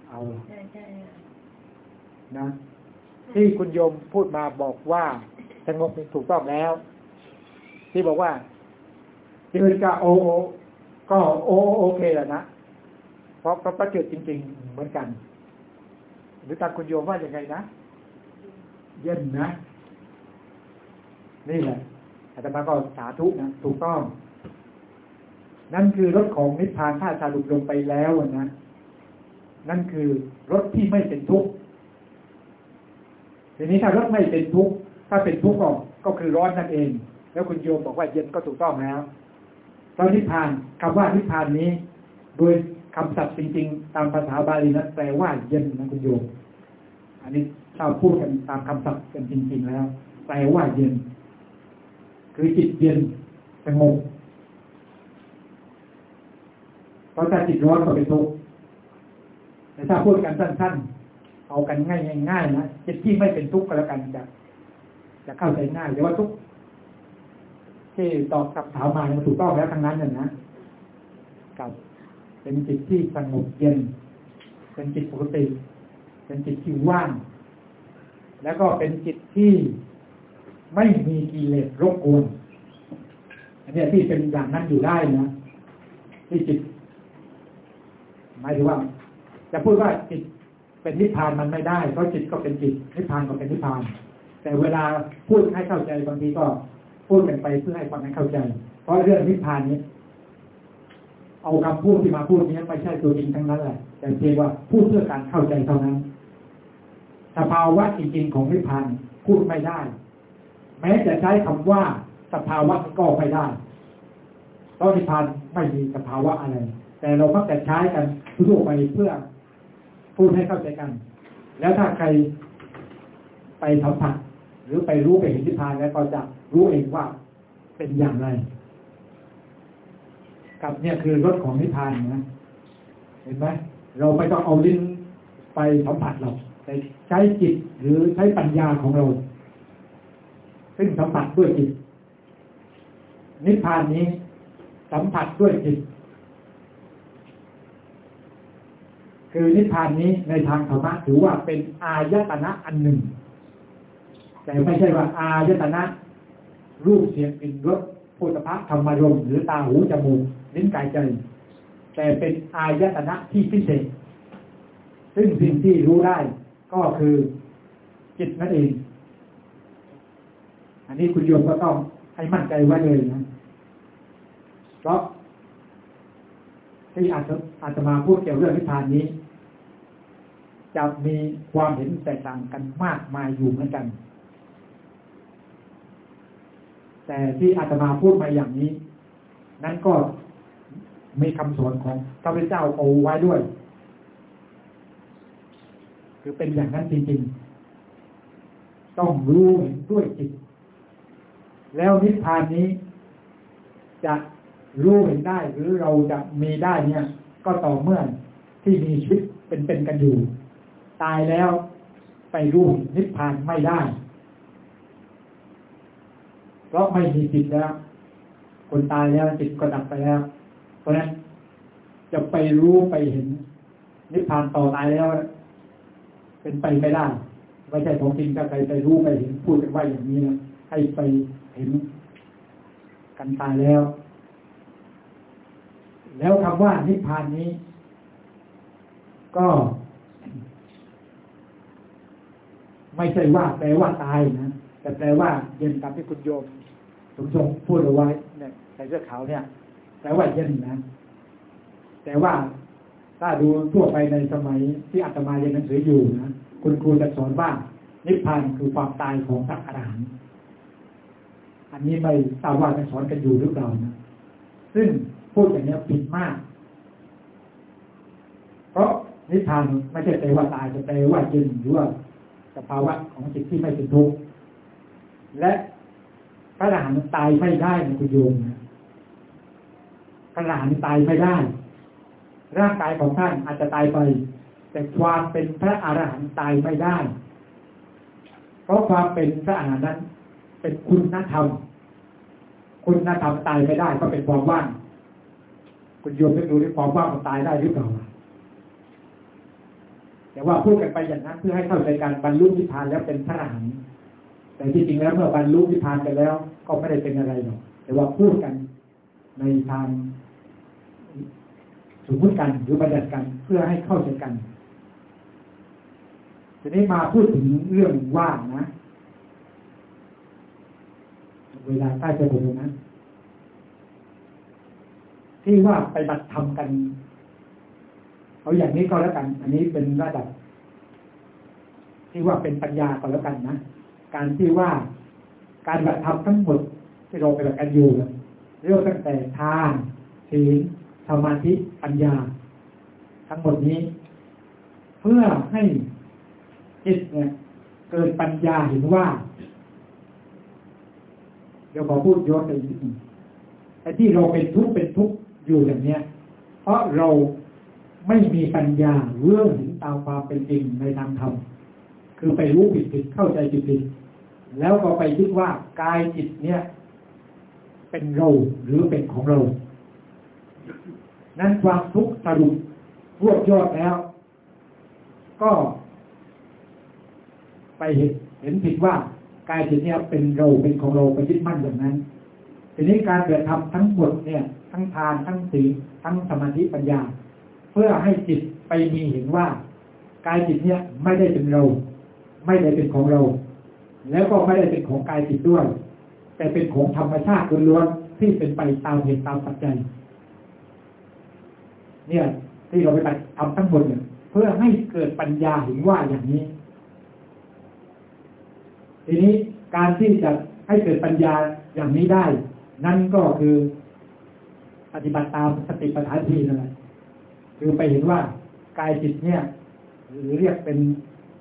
A: เอา
B: ใช่ใช่
A: นะที่คุณโยมพูดมาบอกว่าสงบนี่ถูกต้องแล้ว ที่บอกว่าจืดก็โอโอก็โอโอเคแหละนะเพ ราะพระประจุจริง ๆ เหมือนกัน หรือตามคุณโยมว่าอย่างไงนะ เย็นนะ นี่แหละอาตมาก็สาธุนะถูกต้อง นั่นคือรถของนิพพานถ้าสรุปลงไปแล้วนะนั่นคือรถที่ไม่เป็นทุกข์ทีนี้ถ้ารถไม่เป็นทุกข์ถ้าเป็นทุกข์ก็ก็คือร้อนนั่นเอง แล้วคุณโยมบอกว่าเย็นก็ถูกต้องแล้วเพรานิพพานคำว่านิพพานนี้ โดย คำศัพท์จริง ๆ ตามภาษาบาลีนั้นแปลว่าเย็นนะคุณโยมอันนี้ถ้าพูดกันตามคำศัพท์กันจริง ๆ แล้ว แปลว่าเย็น คือจิตเย็นสงบเพราะถ้าจิตร้อนก็เป็นทุกข์แต่ถ้าพูดกันสั้น ๆ เอากันง่ายง่ายๆนะจิตที่ไม่เป็นทุกข์ก็แล้วกันจะจะเข้าใจง่ายแต่ว่าทุกข์ที่ตอบคำถามมาถูกต้องแล้วทั้งนั้นน่ะนะกับ เป็นจิตที่สงบเย็น เป็นจิตปกติ เป็นจิตที่ว่าง แล้วก็เป็นจิตที่ไม่มีกิเลสรบกวนอันนี้ที่เป็นอย่างนั้นอยู่ได้นะที่จิตหมายถึงว่า จะพูดว่าจิตเป็นนิพพานมันไม่ได้เพราะจิตก็เป็นจิตนิพพานก็เป็นนิพพาน แต่เวลาพูดให้เข้าใจบางทีก็พูดกันไปเพื่อให้ความให้เข้าใจ เพราะเรื่องนิพพานนี้ เอาคำพูดที่มาพูดนี้ไม่ใช่ตัวจริงทั้งนั้นแหละแต่เพียงว่าพูดเพื่อการเข้าใจเท่านั้นสภาวะจริงๆของนิพพานพูดไม่ได้ แม้จะใช้คำว่าสภาวะก็ไม่ได้เพราะนิพพานไม่มีสภาวะอะไร แต่เรามักจะใช้กันทั่วไปเพื่อพูดให้เข้าใจกัน แล้วถ้าใครไปสัมผัสหรือไปรู้ไปเห็นนิพพานแล้วก็จะรู้เองว่าเป็นอย่างไร กับเนี่ยคือรถของนิพพานนะเห็นไหมเราไม่ต้องเอาลิ้นไปสัมผัสหรอกแต่ใช้จิตหรือใช้ปัญญาของเรา ซึ่งสัมผัสด้วยจิต นิพพานนี้สัมผัสด้วยจิต คือนิพพานนี้ในทางธรรมะถือว่าเป็นอายตนะอันหนึ่ง แต่ไม่ใช่ว่า อายตนะ รูปเสียงกลิ่นรสโผฏฐะธรรมารมหรือตาหูจมูก ลิ้นกายใจ แต่เป็นอายตนะที่พิเศษ ซึ่งสิ่งที่รู้ได้ก็คือจิตนั่นเอง อันนี้คุณโยมก็ต้องให้มั่นใจไว้เลยนะ เพราะที่อาจจะอาจจะมาพูดเกี่ยวเรื่องนิพพานนี้ จะมีความเห็นแตกต่างกันมากมายอยู่เหมือนกัน แต่ที่อาตมาพูดมาอย่างนี้ นั้นก็ มีคำสอนของพระพุทธเจ้าเอาไว้ด้วย คือเป็นอย่างนั้นจริงๆ ต้องรู้เห็นด้วยจิต แล้วนิพพานนี้ จะรู้เห็นได้หรือเราจะมีได้เนี่ย ก็ต่อเมื่อที่มีชีวิตเป็นๆกันอยู่ ตายแล้วไปรู้นิพพานไม่ได้ เพราะไม่มีจิตแล้ว คนตายแล้วจิตก็ดับไปแล้ว เพราะนั้นจะไปรู้ไปเห็น นิพพานต่อตายแล้ว เป็นไปไม่ได้ไม่ใช่ของจริงถ้าใครไปรู้ไปเห็นพูดกันว่าอย่างนี้นะให้ไปเห็นกันตายแล้ว แล้วคำว่านิพพานนี้ ก็ ไม่ใช่ว่าแปลว่าตายนะแต่แปลว่าเย็นตามที่คุณโยมสมทรงพูดเอาไว้เนี่ยใส่เสื้อขาวเนี่ย แปลว่าเย็นนะ แต่ว่าถ้าดูทั่วไปในสมัยที่อาตมาเรียนหนังสืออยู่นะคุณครูจะสอนว่านิพพานคือความตายของพระอรหันต์อันนี้ไม่ทราบว่าจะสอนกันอยู่หรือเปล่านะซึ่งพูดอย่างนี้ผิดมาก เพราะนิพพานไม่ใช่แปลว่าตายแต่แปลว่าเย็นหรือว่าสภาวะของจิตที่ไม่เป็นทุกข์และพระอรหันต์ตายไม่ได้นะคุณโยมนะ พระอรหันต์ตายไม่ได้ ร่างกายของท่านอาจจะตายไป แต่ความเป็นพระอรหันต์ตายไม่ได้ เพราะความเป็นพระอรหันต์นั้น เป็นคุณธรรม คุณธรรมตายไม่ได้ก็เป็นความว่างคุณโยมได้ดูที่ความว่างมันตายได้หรือเปล่าแต่ว่าพูดกันไปอย่างนั้นเพื่อให้เข้าใจการบรรลุนิพพานแล้วเป็นพระอรหันต์แต่ที่จริงแล้วเมื่อบรรลุนิพพานไปแล้ว ก็ไม่ได้เป็นอะไรหรอกแต่ว่าพูดกันในทาง สมมติกันหรือบัญญัติกันเพื่อให้เข้าใจกันทีนี้มาพูดถึงเรื่องว่างนะ เวลาใกล้จะหมดนะ ที่ว่าไปบัตรทำกัน เอาอย่างนี้ก็แล้วกัน อันนี้เป็นระดับ ที่ว่าเป็นปัญญาก็แล้วกันนะ การที่ว่าการบัตรทำทั้งหมดที่เราไปบัตรกันอยู่เรื่องตั้งแต่ทานศีล สมาธิปัญญา ทั้งหมดนี้ เพื่อให้จิตเนี่ย เกิดปัญญาเห็นว่า เดี๋ยวขอพูดย้อนไปนิดนึงไอ้ที่เราเป็นทุกข์เป็นทุกข์อยู่อย่างเนี้ย เพราะเราไม่มีปัญญาเรื่องเห็นตามความเป็นจริงในทางธรรมคือไปรู้ผิดผิดเข้าใจผิดผิดแล้วก็ไปคิดว่ากายจิตเนี่ยเเป็นเราหรือเป็นของเรา นั้นความทุกข์สรุปรวบยอดแล้ว ก็ ไปเห็นเห็นผิดว่ากายจิตเนี่ยเป็นเราเป็นของเราไปยึดมั่นอย่างนั้น ทีนี้การเกิดทำทั้งหมดเนี่ย ทั้งทานทั้งศีลทั้งสมาธิปัญญา เพื่อให้จิตไปมีเห็นว่ากายจิตเนี่ยไม่ได้เป็นเรา ไม่ได้เป็นของเรา แล้วก็ไม่ได้เป็นของกายจิตด้วย แต่เป็นของธรรมชาติล้วนๆที่เป็นไปตามเหตุตามปัจจัย เนี่ยที่เราไปทำทั้งหมดเนี่ยเพื่อให้เกิดปัญญาเห็นว่าอย่างนี้ ทีนี้การที่จะให้เกิดปัญญาอย่างนี้ได้ นั่นก็คือปฏิบัติตามสติปัฏฐานทีนั่นแหละคือไปเห็นว่ากายจิตเนี่ย หรือเรียกเป็น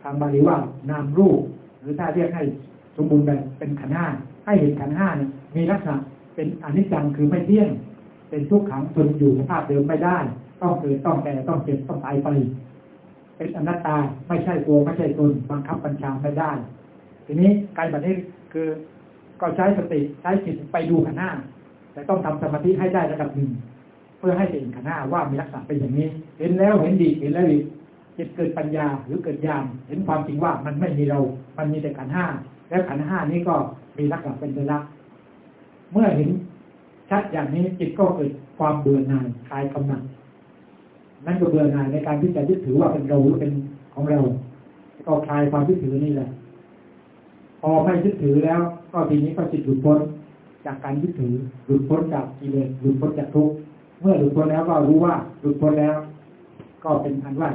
A: ทางบาลีว่านามรูป หรือถ้าเรียกให้สมบูรณ์แบบเป็นขันห้าให้เห็นขันห้าเนี่ยมีลักษณะเป็นอนิจจังคือไม่เที่ยง เป็นทุกขังทนอยู่สภาพเดิมไม่ได้ ต้องเกิดต้องแก่ต้องเจ็บต้องตายไป เป็นอนัตตาไม่ใช่ตัวไม่ใช่ตนบังคับบัญชาไม่ได้ ทีนี้การแบบนี้คือก็ใช้สติใช้จิตไปดูขันห้าแต่ต้องทำสมาธิให้ได้ระดับหนึ่งเพื่อให้เห็นขันห้าว่ามีลักษณะเป็นอย่างนี้ เห็นแล้วเห็นดีเห็นแล้วดีจิตเกิดปัญญาหรือเกิดญาณเห็นความจริงว่ามันไม่มีเรา มันมีแต่ขันห้าแล้วขันห้านี้ก็มีลักษณะเป็นไตรลักษณ์เมื่อเห็นชัดอย่างนี้จิตก็เกิดความเบื่อหน่ายคลายกำหนัด นั่นก็เบื่อหน่ายในการที่จะยึดถือว่าเป็นเราหรือเป็นของเรา ก็คลายความยึดถือนี่แหละ พอไม่ยึดถือแล้ว ก็ทีนี้ก็จิตหลุดพ้นจากการยึดถือหลุดพ้นจากกิเลสหลุดพ้นจากทุกข์เมื่อหลุดพ้นแล้วก็รู้ว่าหลุดพ้นแล้ว ก็เป็นอันว่า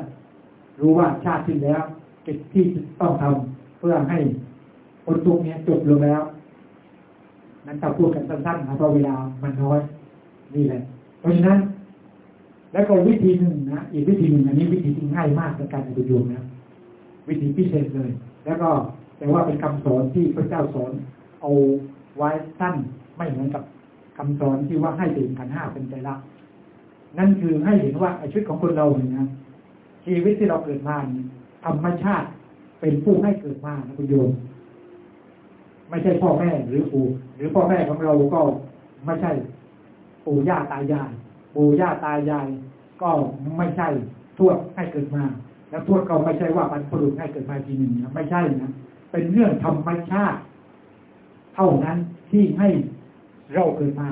A: รู้ว่าชาติที่แล้วกิจที่ต้องทำเพื่อให้พ้นทุกข์นี้จบลงแล้ว นั้นถ้าพูดกันสั้นๆนะเพราะเวลามันน้อยนี่แหละเพราะฉะนั้น แล้วก็วิธีหนึ่งนะอีกวิธีหนึ่งอันนี้วิธีที่ง่ายมากในการปฏิบัตินะวิธีพิเศษเลย แล้วก็แต่ว่าเป็นคำสอนที่พระเจ้าสอนเอาไว้สั้นไม่เหมือนกับคำสอนที่ว่าให้ตื่นขันห้าเป็นใจรักนั่นคือให้เห็นว่าชีวิตของคนเราเนี่ยนะชีวิตที่เราเกิดมาธรรมชาติเป็นผู้ให้เกิดมานะคุณโยม ไม่ใช่พ่อแม่หรือปู่หรือพ่อแม่ของเราก็ไม่ใช่ปู่ย่าตายาย ปู่ย่าตายาย ก็ไม่ใช่ทวดให้เกิดมา แล้วทวดก็ไม่ใช่ว่าบรรพบุรุษให้เกิดมาทีหนึ่งนะไม่ใช่นะเป็นเรื่องธรรมชาติ เท่านั้นที่ให้เราเกิดมา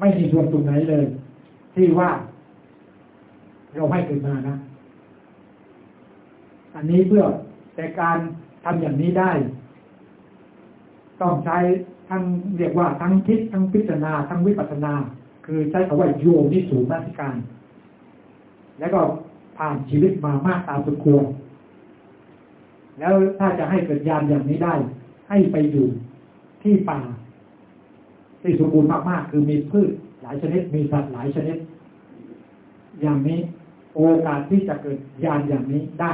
A: ไม่มีส่วนตรงไหนเลย ที่ว่า เราให้เกิดมานะอันนี้เพื่อแต่การทำอย่างนี้ได้ ต้องใช้ทั้งเรียกว่าทั้งคิดทั้งพิจารณา ทั้งวิปัสสนา คือใช้คำว่าโยนิสูมาธิการ แล้วก็ผ่านชีวิตมามากตามสมควรแล้วถ้าจะให้เกิดญาณอย่างนี้ได้ ให้ไปอยู่ที่ป่า ที่สมบูรณ์มากๆ คือมีพืชหลายชนิด มีสัตว์หลายชนิด อย่างนี้โอกาสที่จะเกิดญาณอย่างนี้ได้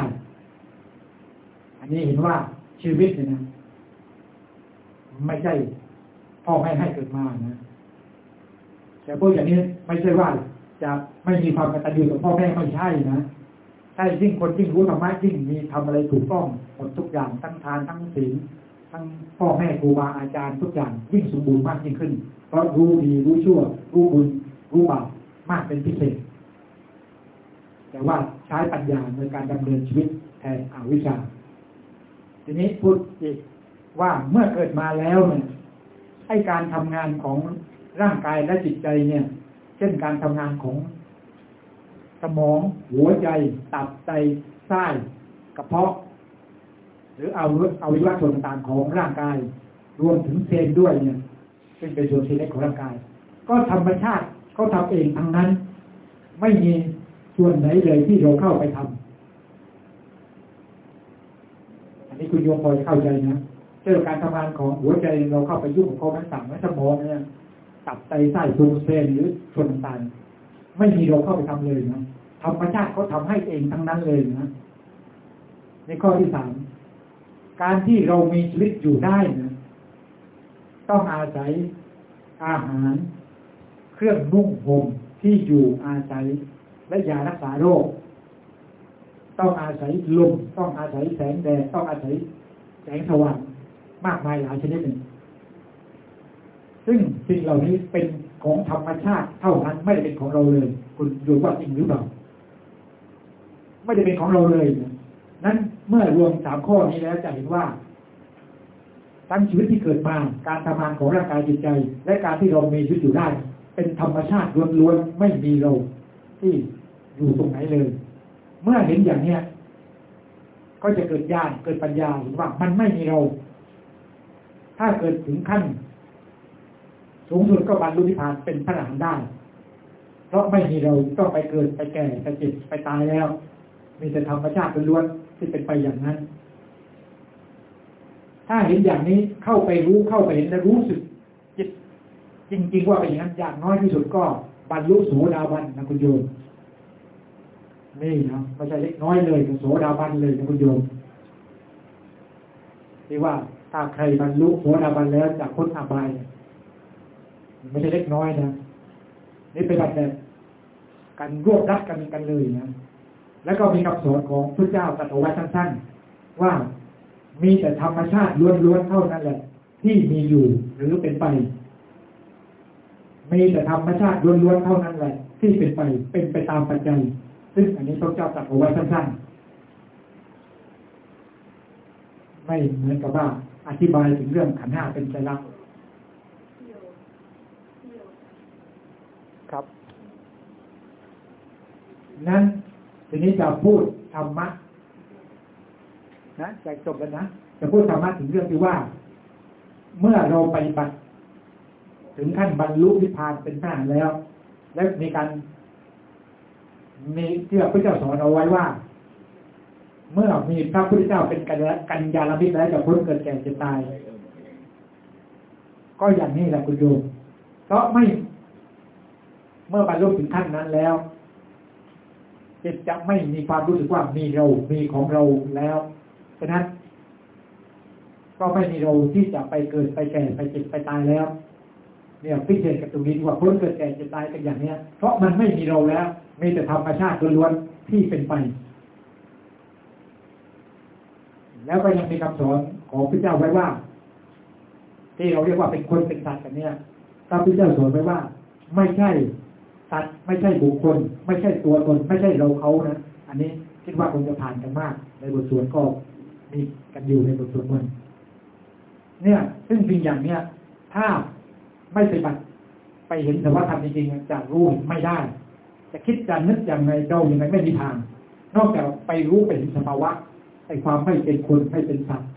A: อันนี้เห็นว่าชีวิตเนี่ยนะ ไม่ใช่พ่อแม่ให้เกิดมานะ แต่พวกอย่างนี้ไม่ใช่ว่าจะไม่มีความกตัญญูต่อพ่อแม่ไม่ใช่นะใช่ยิ่งคนยิ่งรู้ธรรมะยิ่งมีทำอะไรถูกต้องหมดทุกอย่างทั้งทานทั้งศีลทั้งพ่อแม่ครูบาอาจารย์ทุกอย่างยิ่งสมบูรณ์มากยิ่งขึ้น เพราะรู้ดีรู้ชั่ว รู้บุญรู้บาปมากเป็นพิเศษ แต่ว่าใช้ปัญญาในการดำเนินชีวิตแทนอวิชชา ทีนี้พูดอีกว่าเมื่อเกิดมาแล้วเนี่ยให้การทำงานของ ร่างกายและจิตใจเนี่ย เช่นการทำงานของสมองหัวใจตับไตไส้กระเพาะ หรือเอาเอาวิวัฒส่วนต่างของร่างกาย รวมถึงเซลล์ด้วยเนี่ย ซึ่งเป็นส่วนที่เล็กของร่างกาย ก็ธรรมชาติเขาทำเองทั้งนั้น ไม่มีส่วนไหนเลยที่เราเข้าไปทำอันนี้คุณโยมพอเข้าใจนะเรื่องการทำงานของหัวใจเราเข้าไปยุ่งกับเขาทั้งสั่งและสมองเนี่ย ตับไตไส้พุงเซลล์หรือส่วนต่างไม่มีเราเข้าไปทำเลยนะธรรมชาติเขาทำให้เองทั้งนั้นเลยนะในข้อที่สามการที่เรามีชีวิตอยู่ได้นะต้องอาศัยอาหาร เครื่องนุ่งห่มที่อยู่อาศัย และยารักษาโรค ต้องอาศัยลมต้องอาศัยแสงแดดต้องอาศัยแสงสว่างมากมายหลายชนิดหนึ่ง ซึ่งสิ่งเหล่านี้เป็นของธรรมชาติเท่านั้นไม่ได้เป็นของเราเลย คุณดูว่าจริงหรือเปล่า ไม่ได้เป็นของเราเลยนั้นเมื่อรวมสามข้อนี้แล้วจะเห็นว่าทั้งชีวิตที่เกิดมาการทำงานของร่างกายจิตใจ และการที่เรามีชีวิตอยู่ได้ เป็นธรรมชาติล้วนๆไม่มีเราที่อยู่ตรงไหนเลย เมื่อเห็นอย่างเนี้ยก็จะเกิดญาณเกิดปัญญาเห็นว่ามันไม่มีเรา ถ้าเกิดถึงขั้น สูงสุดก็บรรลุนิพพานเป็นพระอรหันต์ได้ เพราะไม่มีเราต้องไปเกิดไปแก่ไปเจ็บไปตายแล้ว มีแต่ธรรมชาติล้วนที่เป็นไปอย่างนั้น ถ้าเห็นอย่างนี้เข้าไปรู้เข้าไปเห็นและรู้สึกจิตจริงๆว่าเป็นอย่างนั้นอย่างน้อยที่สุดก็บรรลุโสดาบันนะคุณโยมนี่นะไม่ใช่เล็กน้อยเลยโสดาบันเลยนะคุณโยมที่ว่าถ้าใครบรรลุโสดาบันแล้วจากพ้นอบายเนี่ย ไม่ใช่เล็กน้อยนะนี่เป็นแบบแบบการรวบรัดกันกันเลยนะแล้วก็มีคำสอนของพระเจ้าตรัสเอาไว้สั้นๆว่ามีแต่ธรรมชาติล้วนๆเท่านั้นแหละ ที่มีอยู่หรือเป็นไป มีแต่ธรรมชาติล้วนๆเท่านั้นแหละ ที่เป็นไปเป็นไปตามปัจจัย ซึ่งอันนี้พระเจ้าตรัสเอาไว้สั้นๆไม่เหมือนกับว่าอธิบายถึงเรื่องขันห้าเป็นใจรักษณ์ครับ นั้นทีนี้จะพูดธรรมะนะจะจบแล้วนะจะพูดธรรมะถึงเรื่องที่ว่า เมื่อเราปฏิบัติถึงขั้นบรรลุนิพพานเป็นพระอรหันต์แล้ว และมีการมีที่พระพุทธเจ้าสอนเอาไว้ว่า เมื่อมีพระพุทธเจ้าเป็นกัญญาณมิตรแล้วจะพ้นเกิดแก่เจ็บตาย ก็อย่างนี้แหละคุณโยมเพราะไม่ เมื่อบรรลุถึงขั้นนั้นแล้ว จิตจะไม่มีความรู้สึกว่ามีเรา มีของเราแล้วฉะนั้น ก็ไม่มีเราที่จะไปเกิดไปแก่ไปเจ็บไปตายแล้ว เนี่ยพิเศษกับตรงนี้ว่าพ้นเกิดแก่เจ็บตายกันอย่างเนี้ย เพราะมันไม่มีเราแล้ว มีแต่ธรรมชาติล้วนๆที่เป็นไป แล้วก็ยังมีคำสอนของพระเจ้าไว้ว่า ที่เราเรียกว่าเป็นคนเป็นสัตว์กันเนี่ยพระพุทธเจ้าสอนไว้ว่า ไม่ใช่ สัตว์ไม่ใช่บุคคล ไม่ใช่ตัวตน ไม่ใช่เราเขานะ อันนี้คิดว่าคงจะผ่านกันมาก ในบทสวดก็มีกันอยู่ในบทสวดมันเนี่ย ซึ่งสิ่งอย่างเนี้ยถ้าไม่ปฏิบัติไปเห็นแต่ว่าทำจริงๆจะรู้ไม่ได้ จะคิดจะนึกอย่างไรเดาอย่างไรไม่มีทาง นอกจากไปรู้ไปเห็นสภาวะไอ้ความไม่เป็นคนไม่เป็นสัตว์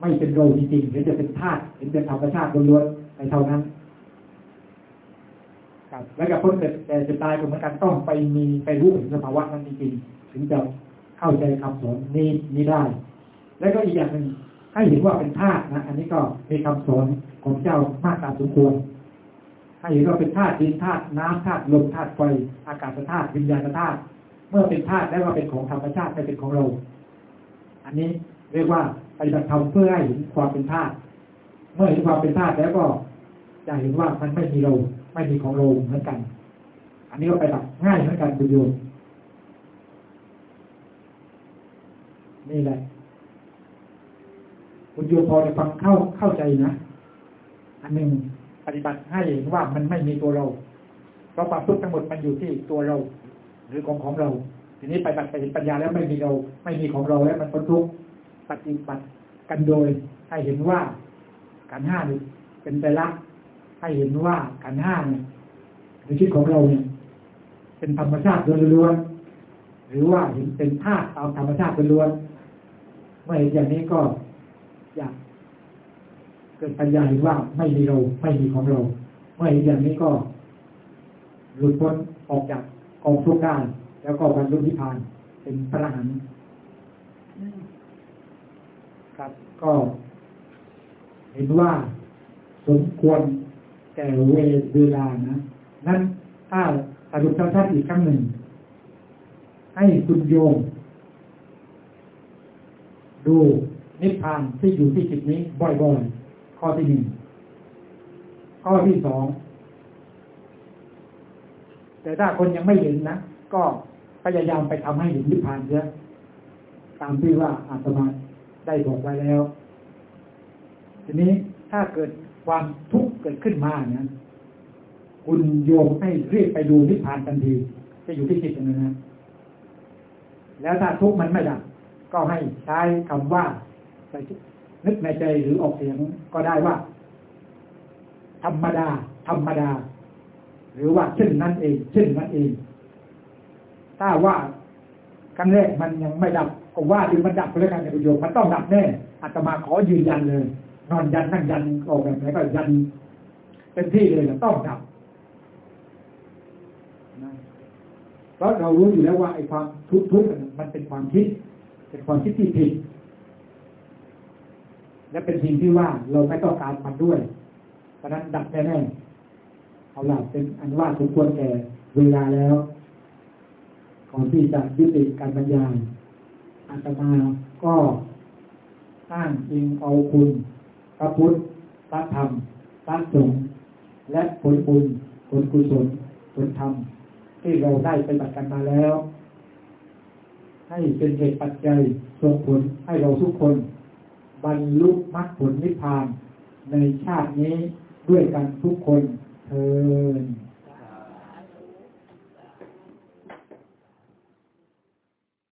A: ไม่เป็นเราจริงๆเห็นจะเป็นธาตุเห็นเป็นธรรมชาติล้วนๆในเท่านั้น ครับ แล้วก็พ้นแต่จะตายก็เหมือนกันต้องไปมีไปรู้ถึงสภาวะนั้นจริงๆถึงจะเข้าใจคำสอนนี้นี้ได้ แล้วก็อีกอย่างหนึ่งให้เห็นว่าเป็นธาตุนะ อันนี้ก็มีคำสอนของเจ้ามากตามสมควรให้เห็นว่าเป็นธาตุดินธาตุน้ำธาตุลมธาตุไฟอากาศธาตุวิญญาณธาตุเมื่อเป็นธาตุแล้วก็เป็นของธรรมชาติไม่เป็นของเรา อันนี้เรียกว่าปฏิบัติธรรมเพื่อให้เห็นความเป็นธาตุเมื่อเห็นความเป็นธาตุแล้วก็จะเห็นว่ามันไม่มีเรา ไม่มีของเราเหมือนกัน อันนี้ก็ไปแบบง่ายเหมือนกันคุณโยมนี่แหละคุณโยมพอจะฟังเข้าเข้าใจนะ อันหนึ่งปฏิบัติให้เห็นว่ามันไม่มีตัวเรา เพราะความทุกข์ทั้งหมดมันอยู่ที่ตัวเรา หรือของของเรา ทีนี้ไปบัติไปเห็นปัญญาแล้วไม่มีเรา ไม่มีของเราแล้วมันพ้นทุกข์ปฏิบัติกันโดยให้เห็นว่าการห้าเป็นใจรัก ให้เห็นว่าการห้าเนี่ยในชีวิตของเราเนี่ย เป็นธรรมชาติล้วนหรือว่าเห็นเป็นธาตุตามธรรมชาติล้วนเมื่อเห็นอย่างนี้ก็อยากเกิดปัญญาเห็นว่าไม่มีเราไม่มีของเราเมื่อเห็นอย่างนี้ก็ หลุดพ้นออกจากกองทุกข์ได้แล้วก็บรรลุนิพพานเป็นพระอรหันต์ครับ ก็ เห็นว่าสมควร แก่เวเวลานะ นั้นถ้าสรุปชัดๆอีกครั้งหนึ่ง ให้คุณโยม ดูนิพพานที่อยู่ที่จิตนี้บ่อยๆ ข้อที่หนึ่ง ข้อที่สอง แต่ถ้าคนยังไม่เห็นนะ ก็พยายามไปทำให้เห็นนิพพานเยอะตามที่ว่าอาตมาได้บอกไว้แล้ว ทีนี้ถ้าเกิดความทุกข์ กิดขึ้นมาเนี่ยคุณโยมให้รีบไปดูนิพพานทันที จะอยู่ที่จิตนั้นนะแล้วถ้าทุกข์มันไม่ดับก็ให้ใช้คำว่านึกในใจหรือออกเสียงก็ได้ว่า ธรรมดา ธรรมดา หรือว่าเช่นนั้นเองเช่นนั้นเอง ถ้าว่าครั้งแรกมันยังไม่ดับก็ว่าดึงมันดับไปแล้วกันในประโยชน์มันต้องดับแน่อาตมาขอยืนยันเลย นอนยันนั่งยันออกแบบไหนก็ยัน เป็นที่เลยนะต้องดับเพราะเรารู้อยู่แล้วว่าไอ้ความทุกข์ทุกข์มันเป็นความคิด เป็นความคิดที่ผิด และเป็นสิ่งที่ว่าเราไม่ต้องการมันด้วย เพราะนั้นดับแน่ๆเอาล่ะเป็นอันว่าสมควรแก่เวลาแล้วก่อนที่จะยุติการบรรยายอาตมาก็อ้างอิงเอาคุณพระพุทธพระธรรมพระสงฆ์ และผลบุญผลกุศลผลธรรมที่เราได้ไปบัติกันมาแล้ว ให้เป็นเหตุปัจจัยส่งผลให้เราทุกคน บรรลุมรรคผลนิพพานในชาตินี้ด้วยกันทุกคนเทอ